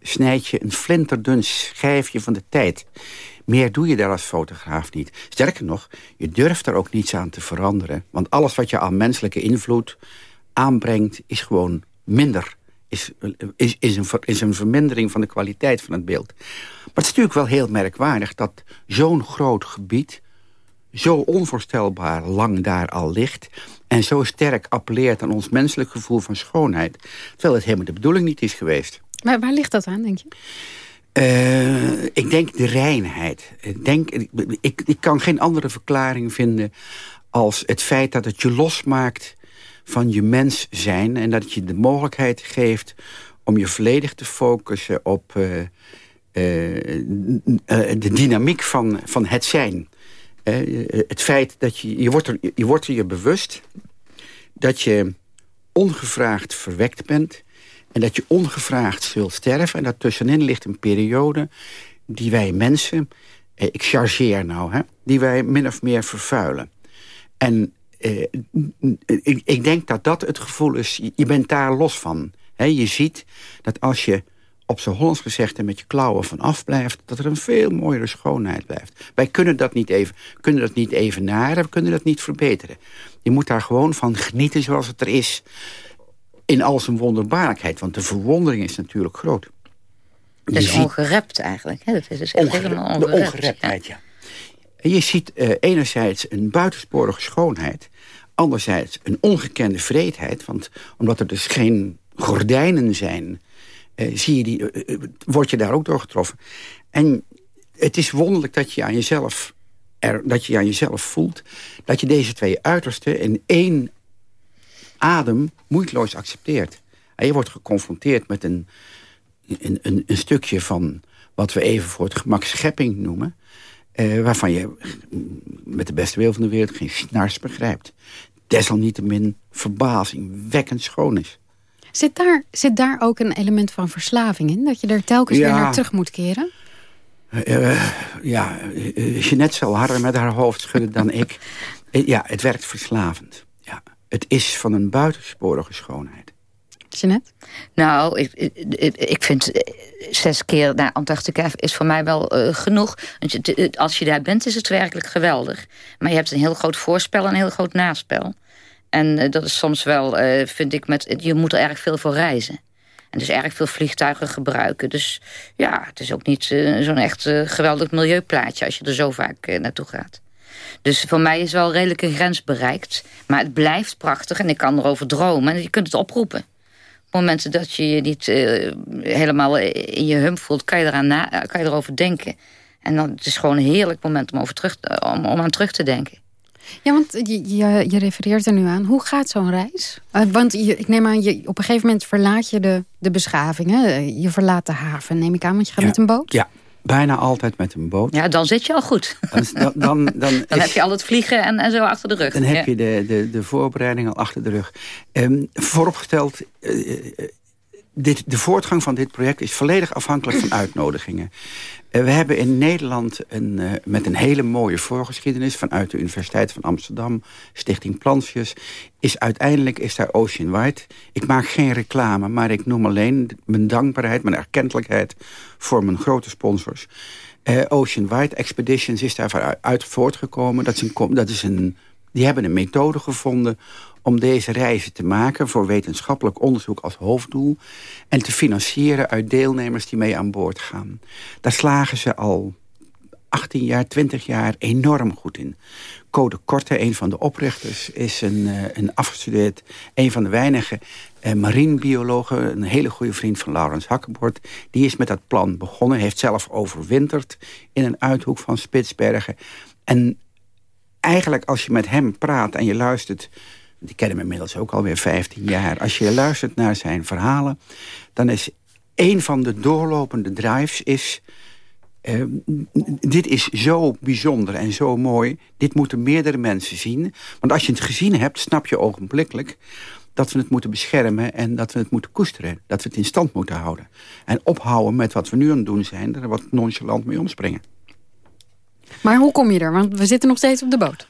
S5: snijd je een flinterdun schijfje van de tijd. Meer doe je daar als fotograaf niet. Sterker nog, je durft er ook niets aan te veranderen. Want alles wat je aan menselijke invloed aanbrengt... is gewoon minder. Is, is, een, is een vermindering van de kwaliteit van het beeld. Maar het is natuurlijk wel heel merkwaardig... dat zo'n groot gebied zo onvoorstelbaar lang daar al ligt... en zo sterk appelleert aan ons menselijk gevoel van schoonheid... terwijl het helemaal de bedoeling niet is geweest.
S4: Maar waar ligt dat aan, denk je?
S5: Uh, ik denk de reinheid. Ik, denk, ik, ik kan geen andere verklaring vinden als het feit dat het je losmaakt van je mens zijn... en dat het je de mogelijkheid geeft om je volledig te focussen op uh, uh, de dynamiek van, van het zijn. het feit dat je, je wordt, er, je wordt er je bewust dat je ongevraagd verwekt bent en dat je ongevraagd zult sterven. En dat tussenin ligt een periode die wij mensen... Eh, ik chargeer nou, hè, die wij min of meer vervuilen. En eh, ik, ik, denk dat dat het gevoel is, je bent daar los van. je ziet dat als je op zijn Hollands gezegd en met je klauwen van af blijft... dat er een veel mooiere schoonheid blijft. Wij kunnen dat niet even, kunnen dat niet evenaren, we kunnen dat niet verbeteren. Je moet daar gewoon van genieten zoals het er is in al zijn wonderbaarlijkheid. Want de verwondering is natuurlijk groot.
S19: Het is ongerept eigenlijk. Hè? Dat is dus helemaal ongerept.
S5: De ongereptheid, ja. Je ziet uh, enerzijds een buitensporige schoonheid. Anderzijds een ongekende vreedheid. Want omdat er dus geen gordijnen zijn... Uh, zie je die, uh, word je daar ook door getroffen. En het is wonderlijk dat je aan jezelf, er, dat je aan jezelf voelt... dat je deze twee uitersten in één adem moeiteloos accepteert. En je wordt geconfronteerd met een, een, een, een, stukje van wat we even voor het gemak schepping noemen... Eh, waarvan je met de beste wil van de wereld geen snars begrijpt. Desalniettemin verbazing, wekkend schoon is.
S4: Zit daar, zit daar ook een element van verslaving in? Dat je er telkens weer naar terug moet keren?
S5: Uh, ja, uh, Jeanette zal harder met haar hoofd schudden dan ik. <laughs> ja, het werkt verslavend. Het is van een buitensporige schoonheid.
S4: Jeanette?
S19: Nou, ik, ik, ik vind eh, zes keer naar Antarctica is voor mij wel uh, genoeg. Als je daar bent is het werkelijk geweldig. Maar je hebt een heel groot voorspel en een heel groot naspel. En uh, dat is soms wel, uh, vind ik, met, je moet er erg veel voor reizen. En dus erg veel vliegtuigen gebruiken. Dus ja, het is ook niet zo'n echt geweldig milieuplaatje... als je er zo vaak naartoe gaat. Dus voor mij is wel redelijk een grens bereikt. Maar het blijft prachtig en ik kan erover dromen. En je kunt het oproepen. Op momenten dat je je niet uh, helemaal in je hum voelt... Kan je, eraan na, kan je erover denken. En dan het is gewoon een heerlijk moment om, over terug, om, om aan terug te denken.
S4: Ja, want je, je, je refereert er nu aan. Hoe gaat zo'n reis? Uh, want je, ik neem aan, je, op een gegeven moment verlaat je de, de beschaving. Hè? Je verlaat de haven, neem ik aan, want je gaat
S5: ja.
S4: met een boot.
S5: Ja, Bijna altijd met een boot.
S19: Ja, dan zit je al goed.
S5: Dan, dan, dan, <laughs> dan,
S19: heb je al het vliegen en, en zo achter de rug.
S5: Dan heb je de, de, de voorbereiding al achter de rug. Um, vooropgesteld, uh, de voortgang van dit project is volledig afhankelijk van uitnodigingen. Uh, we hebben in Nederland een, uh, met een hele mooie voorgeschiedenis... vanuit de Universiteit van Amsterdam, Stichting Plansjes... is uiteindelijk is daar Ocean White. Ik maak geen reclame, maar ik noem alleen mijn dankbaarheid... mijn erkentelijkheid voor mijn grote sponsors. Uh, Ocean White Expeditions is daar uit voortgekomen. Dat dat is een, die hebben een methode gevonden om deze reizen te maken voor wetenschappelijk onderzoek als hoofddoel... en te financieren uit deelnemers die mee aan boord gaan. Daar slagen ze al 18 jaar, 20 jaar enorm goed in. Code Korte, een van de oprichters, is een, een afgestudeerd... een van de weinige eh, marinebiologen, een hele goede vriend van Laurens Hakkebord... die is met dat plan begonnen, heeft zelf overwinterd... in een uithoek van Spitsbergen. En eigenlijk als je met hem praat en je luistert die kennen hem inmiddels ook alweer 15 jaar. Als je luistert naar zijn verhalen, dan is een van de doorlopende drives is... Uh, dit is zo bijzonder en zo mooi. Dit moeten meerdere mensen zien. Want als je het gezien hebt, snap je ogenblikkelijk dat we het moeten beschermen en dat we het moeten koesteren. Dat we het in stand moeten houden. En ophouden met wat we nu aan het doen zijn, er wat nonchalant mee omspringen.
S4: Maar hoe kom je er? Want we zitten nog steeds op de boot.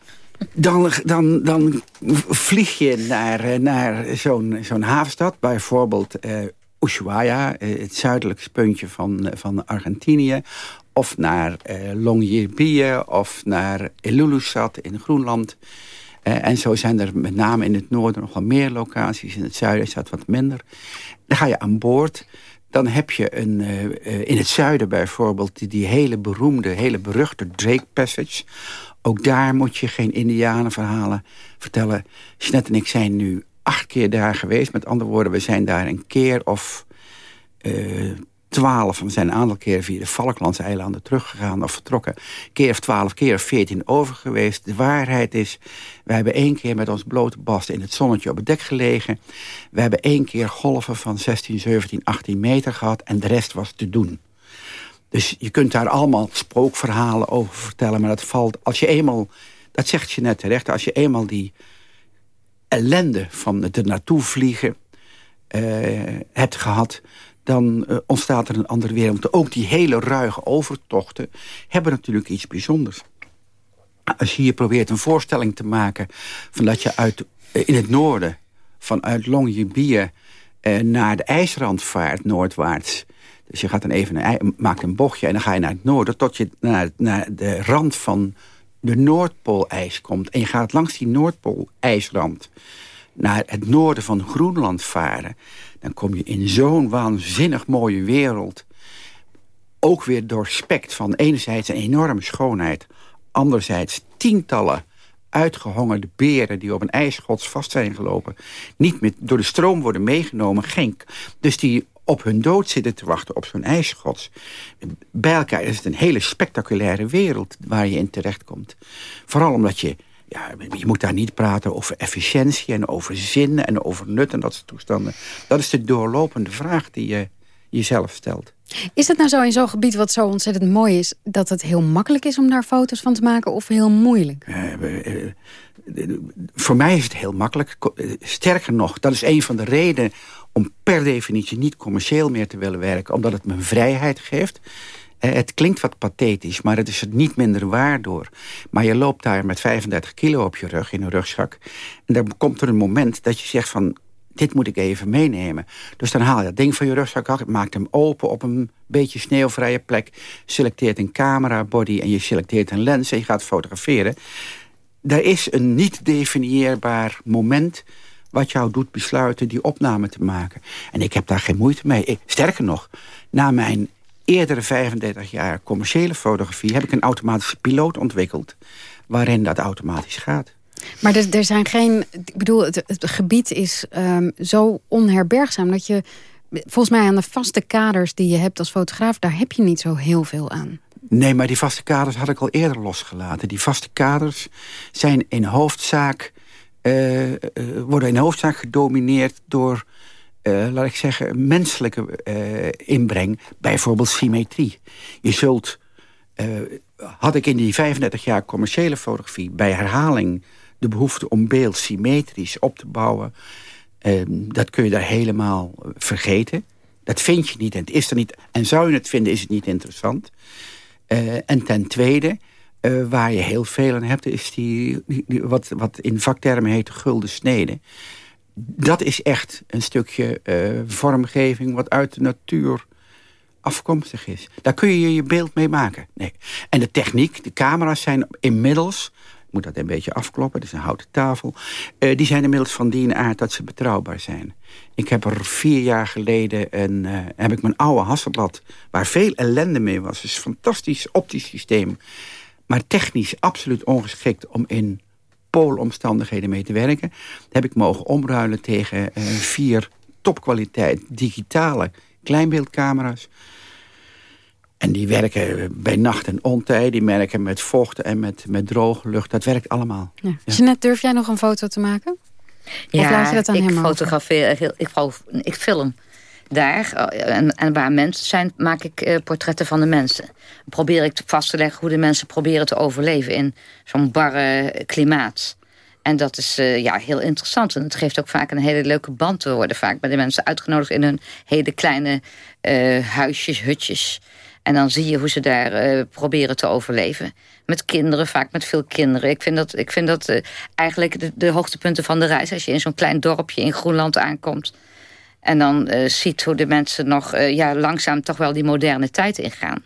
S5: Dan, dan, dan vlieg je naar, naar zo'n zo'n havenstad, bijvoorbeeld uh, Ushuaia, uh, het zuidelijkste puntje van, van Argentinië. Of naar uh, Longyearbyen of naar Ilulissat in Groenland. En zo zijn er met name in het noorden nog wel meer locaties. In het zuiden is dat wat minder. Dan ga je aan boord. Dan heb je een, uh, in het zuiden bijvoorbeeld die, die hele beroemde, hele beruchte Drake Passage. Ook daar moet je geen indianenverhalen vertellen. Snet en ik zijn nu acht keer daar geweest. Met andere woorden, we zijn daar een keer of uh, twaalf... we zijn een aantal keer via de Falklandse eilanden teruggegaan of vertrokken. Keer of twaalf, keer of veertien over geweest. De waarheid is, we hebben één keer met ons blote bast... in het zonnetje op het dek gelegen. We hebben één keer golven van 16, 17, 18 meter gehad... en de rest was te doen. Dus je kunt daar allemaal spookverhalen over vertellen. Maar dat valt, als je eenmaal, dat zegt je net terecht... als je eenmaal die ellende van het er naartoe vliegen uh, hebt gehad... dan uh, ontstaat er een andere wereld. Ook die hele ruige overtochten hebben natuurlijk iets bijzonders. Als je hier probeert een voorstelling te maken... van dat je uit, uh, in het noorden, vanuit Longyearbyen... naar de ijsrand vaart, noordwaarts dus je gaat dan even een, maakt een bochtje en dan ga je naar het noorden... tot je naar, naar de rand van de Noordpoolijs komt. En je gaat langs die Noordpoolijsrand naar het noorden van Groenland varen. Dan kom je in zo'n waanzinnig mooie wereld. Ook weer doorspekt van enerzijds een enorme schoonheid... anderzijds tientallen uitgehongerde beren die op een ijsschots vast zijn gelopen... niet met, door de stroom worden meegenomen. Geen, dus die op hun dood zitten te wachten op zo'n ijsschots. Bij elkaar is het een hele spectaculaire wereld waar je in terechtkomt. Vooral omdat je, ja, je moet daar niet praten over efficiëntie en over zin en over nut en dat soort toestanden. Dat is de doorlopende vraag die je jezelf stelt.
S4: Is het nou zo in zo'n gebied wat zo ontzettend mooi is... dat het heel makkelijk is om daar foto's van te maken of heel moeilijk?
S5: Uh, uh, voor mij is het heel makkelijk. Sterker nog, dat is een van de redenen om per definitie niet commercieel meer te willen werken... omdat het me vrijheid geeft. Eh, het klinkt wat pathetisch, maar het is het niet minder waar door. Maar je loopt daar met 35 kilo op je rug in een rugzak. En dan komt er een moment dat je zegt van... dit moet ik even meenemen. Dus dan haal je dat ding van je rugzak af... maakt hem open op een beetje sneeuwvrije plek... selecteert een camera, body en je selecteert een lens... en je gaat fotograferen. Er is een niet definieerbaar moment wat jou doet besluiten die opname te maken. En ik heb daar geen moeite mee. sterker nog, na mijn eerdere 35 jaar commerciële fotografie... heb ik een automatische piloot ontwikkeld waarin dat automatisch gaat.
S4: Maar er, er zijn geen... Ik bedoel, het, het gebied is um, zo onherbergzaam... dat je volgens mij aan de vaste kaders die je hebt als fotograaf... daar heb je niet zo heel veel aan.
S5: Nee, maar die vaste kaders had ik al eerder losgelaten. Die vaste kaders zijn in hoofdzaak uh, uh, worden in hoofdzaak gedomineerd door eh, laat ik zeggen, menselijke eh, inbreng. Bijvoorbeeld symmetrie. Je zult, eh, had ik in die 35 jaar commerciële fotografie... bij herhaling de behoefte om beeld symmetrisch op te bouwen... dat kun je daar helemaal vergeten. Dat vind je niet en het is er niet. En zou je het vinden, is het niet interessant. en ten tweede, waar je heel veel aan hebt... is die, die, wat, wat in vaktermen heet gulden snede dat is echt een stukje uh, vormgeving wat uit de natuur afkomstig is. Daar kun je je beeld mee maken. Nee. En de techniek, de camera's zijn inmiddels... ik moet dat een beetje afkloppen, dat is een houten tafel... Uh, die zijn inmiddels van die aard dat ze betrouwbaar zijn. Ik heb er vier jaar geleden... Een, uh, heb ik mijn oude Hasselblad, waar veel ellende mee was... dus een fantastisch optisch systeem... maar technisch absoluut ongeschikt om in poolomstandigheden mee te werken. heb ik mogen omruilen tegen uh, vier topkwaliteit digitale kleinbeeldcamera's. En die werken bij nacht en ontij. Die merken met vocht en met, met droge lucht. Dat werkt allemaal.
S4: Ja. Jeanette, durf jij nog een foto te maken?
S19: Ja, of laat je dat aan ik fotografeer, ik, ik, ik film daar, eh, en, en waar mensen zijn, maak ik uh, portretten van de mensen. Probeer ik vast te leggen hoe de mensen proberen te overleven in zo'n barre klimaat. En dat is uh, ja, heel interessant. En het geeft ook vaak een hele leuke band. We worden vaak bij de mensen uitgenodigd in hun hele kleine huisjes, hutjes. En dan zie je hoe ze daar proberen te overleven. Met kinderen, vaak met veel kinderen. Ik vind dat, ik vind dat eigenlijk de, hoogtepunten van de reis. Als je in zo'n klein dorpje in Groenland aankomt en dan uh, ziet hoe de mensen nog uh, ja, langzaam toch wel die moderne tijd ingaan.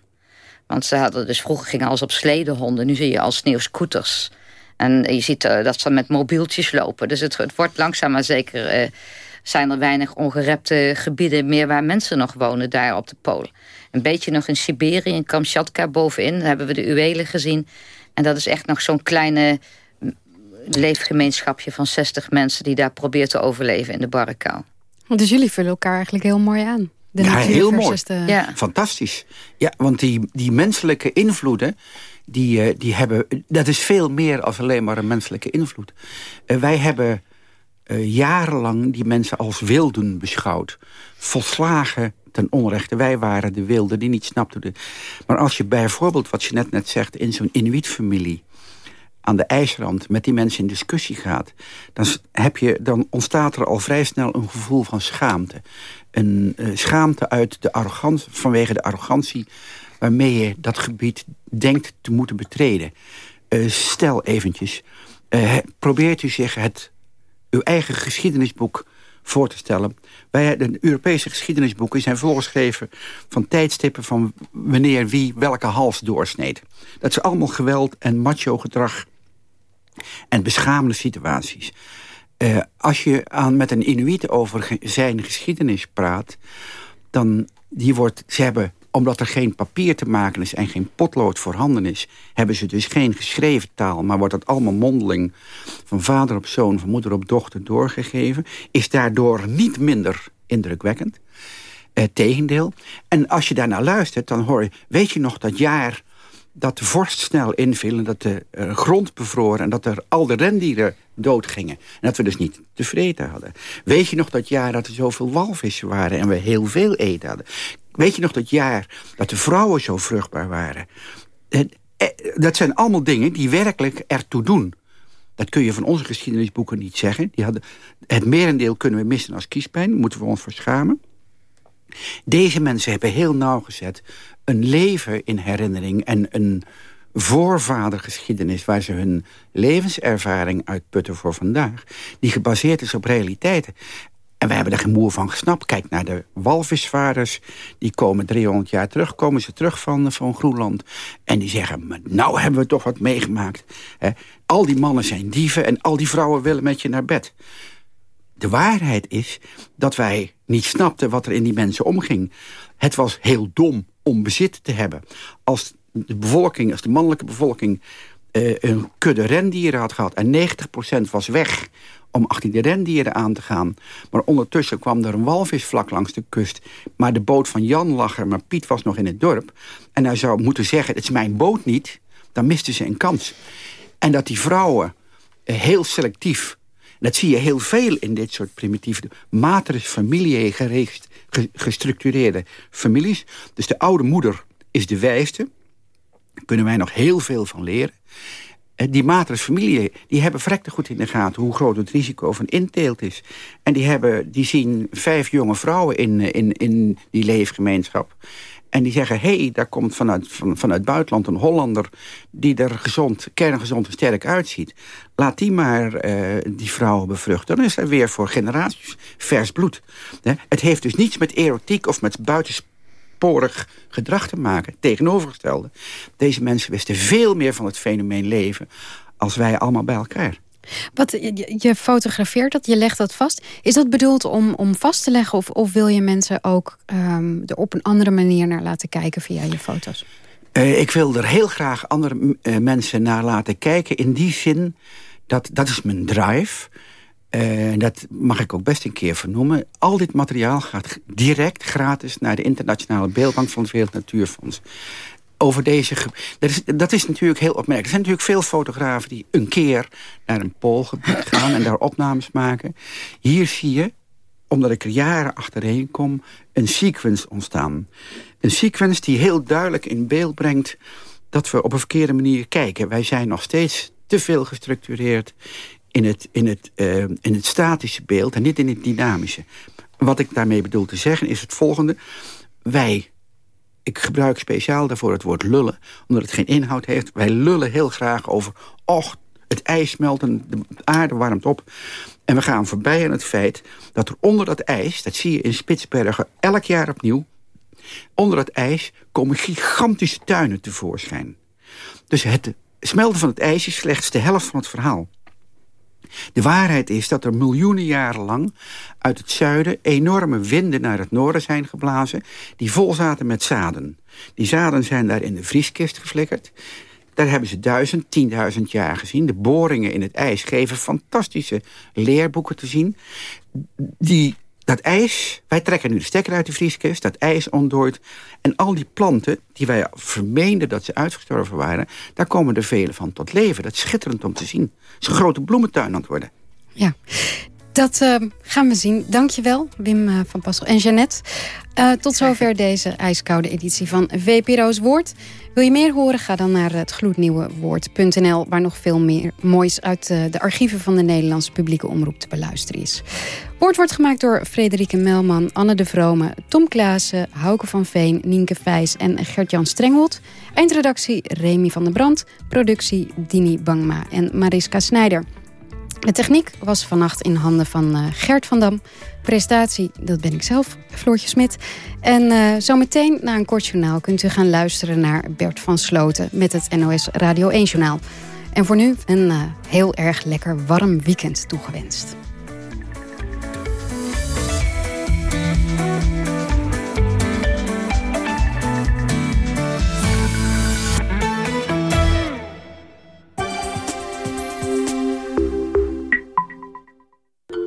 S19: Want ze hadden dus vroeger gingen alles op sledehonden. Nu zie je al sneeuwscooters. En je ziet uh, dat ze met mobieltjes lopen. Dus het, wordt langzaam maar zeker... zijn er weinig ongerepte gebieden meer waar mensen nog wonen daar op de Polen. Een beetje nog in Siberië, in Kamchatka bovenin, hebben we de Uelen gezien. En dat is echt nog zo'n kleine leefgemeenschapje van 60 mensen... die daar probeert te overleven in de barre kou.
S4: Dus jullie vullen elkaar eigenlijk heel mooi aan.
S5: De ja, heel mooi. Ja. Fantastisch. Ja, want die, die menselijke invloeden... Die, uh, die hebben, dat is veel meer als alleen maar een menselijke invloed. Uh, wij hebben uh, jarenlang die mensen als wilden beschouwd. Volslagen ten onrechte. Wij waren de wilden die niet snapten. Maar als je bijvoorbeeld, wat je net net zegt... in zo'n Inuit-familie aan de ijsrand met die mensen in discussie gaat... dan, heb je, dan ontstaat er al vrij snel een gevoel van schaamte. Een uh, schaamte uit de arrogantie, vanwege de arrogantie... waarmee je dat gebied denkt te moeten betreden. Uh, stel eventjes, uh, probeert u zich het, uw eigen geschiedenisboek voor te stellen. Wij, de Europese geschiedenisboeken zijn volgeschreven van tijdstippen van wanneer wie welke hals doorsneed. Dat is allemaal geweld en macho gedrag en beschamende situaties. Uh, als je aan, met een Inuit over zijn geschiedenis praat... dan die wordt, ze hebben, omdat er geen papier te maken is... en geen potlood voorhanden is... hebben ze dus geen geschreven taal... maar wordt dat allemaal mondeling van vader op zoon... van moeder op dochter doorgegeven... is daardoor niet minder indrukwekkend. Uh, tegendeel. En als je daarnaar luistert, dan hoor je... weet je nog dat jaar dat de vorst snel inviel en dat de uh, grond bevroor... en dat er al de rendieren doodgingen. En dat we dus niet tevreden hadden. Weet je nog dat jaar dat er zoveel walvissen waren... en we heel veel eten hadden? Weet je nog dat jaar dat de vrouwen zo vruchtbaar waren? Eh, dat zijn allemaal dingen die werkelijk ertoe doen. Dat kun je van onze geschiedenisboeken niet zeggen. Die hadden, het merendeel kunnen we missen als kiespijn. Moeten we ons voor schamen. Deze mensen hebben heel nauwgezet een leven in herinnering en een voorvadergeschiedenis... waar ze hun levenservaring uitputten voor vandaag... die gebaseerd is op realiteiten. En wij hebben er geen moer van gesnapt. Kijk naar de walvisvaarders. Die komen 300 jaar terug, komen ze terug van, van Groenland. En die zeggen, nou hebben we toch wat meegemaakt. al die mannen zijn dieven en al die vrouwen willen met je naar bed. De waarheid is dat wij niet snapten wat er in die mensen omging. Het was heel dom om bezit te hebben. Als de bevolking, als de mannelijke bevolking uh, een kudde rendieren had gehad... en 90% was weg om achter die rendieren aan te gaan. Maar ondertussen kwam er een walvis vlak langs de kust. Maar de boot van Jan lag er, maar Piet was nog in het dorp. En hij zou moeten zeggen, het is mijn boot niet. Dan misten ze een kans. En dat die vrouwen uh, heel selectief dat zie je heel veel in dit soort primitieve... matres familie gestructureerde families. Dus de oude moeder is de wijste. Daar kunnen wij nog heel veel van leren. Eh, die matres familie, die hebben verrekte goed in de gaten... hoe groot het risico van inteelt is. En die, hebben, die zien vijf jonge vrouwen in, eh, in, in die leefgemeenschap. En die zeggen, hé, hey, daar komt vanuit, van, vanuit buitenland een Hollander... die er gezond, kerngezond en sterk uitziet. Laat die maar uh, die vrouwen bevruchten. Dan is er weer voor generaties vers bloed. Het heeft dus niets met erotiek of met buitensporig gedrag te maken. Tegenovergestelde. Deze mensen wisten veel meer van het fenomeen leven... als wij allemaal bij elkaar.
S4: Wat, je, je, fotografeert dat, je legt dat vast. Is dat bedoeld om, om vast te leggen of, of wil je mensen ook um, er op een andere manier naar laten kijken via je foto's?
S5: Uh, ik wil er heel graag andere uh, mensen naar laten kijken. In die zin, dat, dat is mijn drive. Uh, dat mag ik ook best een keer vernoemen. Al dit materiaal gaat direct gratis naar de internationale beeldbank van het Wereld Natuurfonds over deze... Dat is, dat is natuurlijk heel opmerkelijk. Er zijn natuurlijk veel fotografen die een keer naar een poolgebied <laughs> gaan... en daar opnames maken. Hier zie je, omdat ik er jaren achterheen kom... een sequence ontstaan. Een sequence die heel duidelijk in beeld brengt... dat we op een verkeerde manier kijken. Wij zijn nog steeds te veel gestructureerd... in het, in het, uh, in het statische beeld en niet in het dynamische. Wat ik daarmee bedoel te zeggen is het volgende. Wij ik gebruik speciaal daarvoor het woord lullen, omdat het geen inhoud heeft. Wij lullen heel graag over, och, het ijs smelt en de aarde warmt op. En we gaan voorbij aan het feit dat er onder dat ijs, dat zie je in Spitsbergen elk jaar opnieuw, onder dat ijs komen gigantische tuinen tevoorschijn. Dus het smelten van het ijs is slechts de helft van het verhaal. De waarheid is dat er miljoenen jaren lang uit het zuiden enorme winden naar het noorden zijn geblazen... die vol zaten met zaden. Die zaden zijn daar in de vrieskist geflikkerd. Daar hebben ze duizend, tienduizend jaar gezien. De boringen in het ijs geven fantastische leerboeken te zien... die dat ijs, wij trekken nu de stekker uit de vrieskist, dat ijs ontdooit. En al die planten, die wij vermeenden dat ze uitgestorven waren... daar komen er vele van tot leven. Dat is schitterend om te zien. Het is een grote bloementuin aan het worden.
S4: Ja, dat uh, gaan we zien. Dankjewel, Wim uh, van Passel en Jeannette. Uh, tot zover deze ijskoude editie van VPRO's Woord. Wil je meer horen? Ga dan naar het gloednieuwe woord.nl... waar nog veel meer moois uit de archieven van de Nederlandse publieke omroep te beluisteren is. Woord wordt gemaakt door Frederike Melman, Anne de Vrome... Tom Klaassen, Hauke van Veen, Nienke Vijs en Gert-Jan Strenghold. Eindredactie Remy van der Brand. Productie Dini Bangma en Mariska Snijder. De techniek was vannacht in handen van uh, Gert van Dam. Presentatie, dat ben ik zelf, Floortje Smit. En uh, zometeen na een kort journaal kunt u gaan luisteren naar Bert van Sloten... met het NOS Radio 1 Journaal. En voor nu een uh, heel erg lekker warm weekend toegewenst.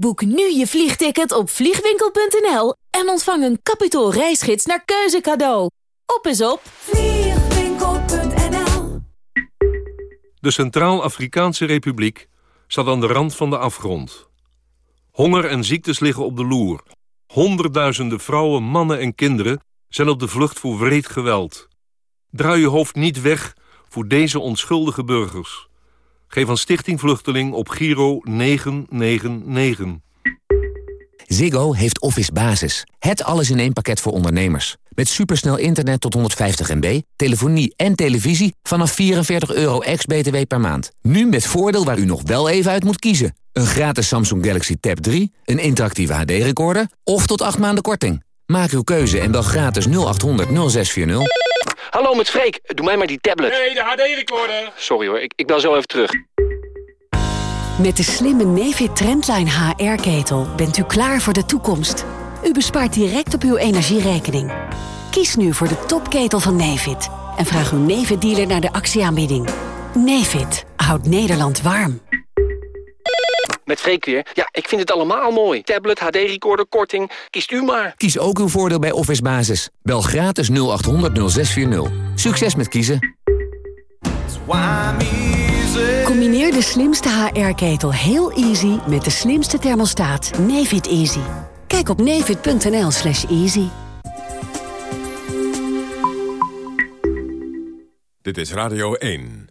S20: Boek nu je vliegticket op vliegwinkel.nl en ontvang een kapitaal reisgids naar keuze cadeau. Op is op vliegwinkel.nl
S21: De Centraal-Afrikaanse Republiek staat aan de rand van de afgrond. Honger en ziektes liggen op de loer. Honderdduizenden vrouwen, mannen en kinderen zijn op de vlucht voor wreed geweld. Draai je hoofd niet weg voor deze onschuldige burgers. Geef aan Stichting Vluchteling op Giro 999.
S22: Ziggo heeft Office Basis. Het alles in één pakket voor ondernemers. Met supersnel internet tot 150 MB, telefonie en televisie... vanaf 44 euro ex-BTW per maand. Nu met voordeel waar u nog wel even uit moet kiezen. Een gratis Samsung Galaxy Tab 3, een interactieve HD-recorder... of tot 8 maanden korting. Maak uw keuze en bel gratis 0800 0640.
S23: Hallo, met Freek. Doe mij maar die tablet.
S24: Nee, de HD-recorder.
S23: Sorry hoor, ik, ik bel zo even terug.
S25: Met de slimme Nefit Trendline HR-ketel bent u klaar voor de toekomst. U bespaart direct op uw energierekening. Kies nu voor de topketel van Nefit en vraag uw Nefit-dealer naar de actieaanbieding. Nefit houdt Nederland warm.
S26: Met Freek weer. Ja, ik vind het allemaal mooi. Tablet, HD-recorder, korting. Kiest u maar.
S22: Kies ook uw voordeel bij Office Basis. Bel gratis 0800 0640. Succes met kiezen.
S25: Combineer de slimste HR-ketel heel easy met de slimste thermostaat Nefit Easy. Kijk op nefit.nl slash easy.
S27: Dit is Radio 1.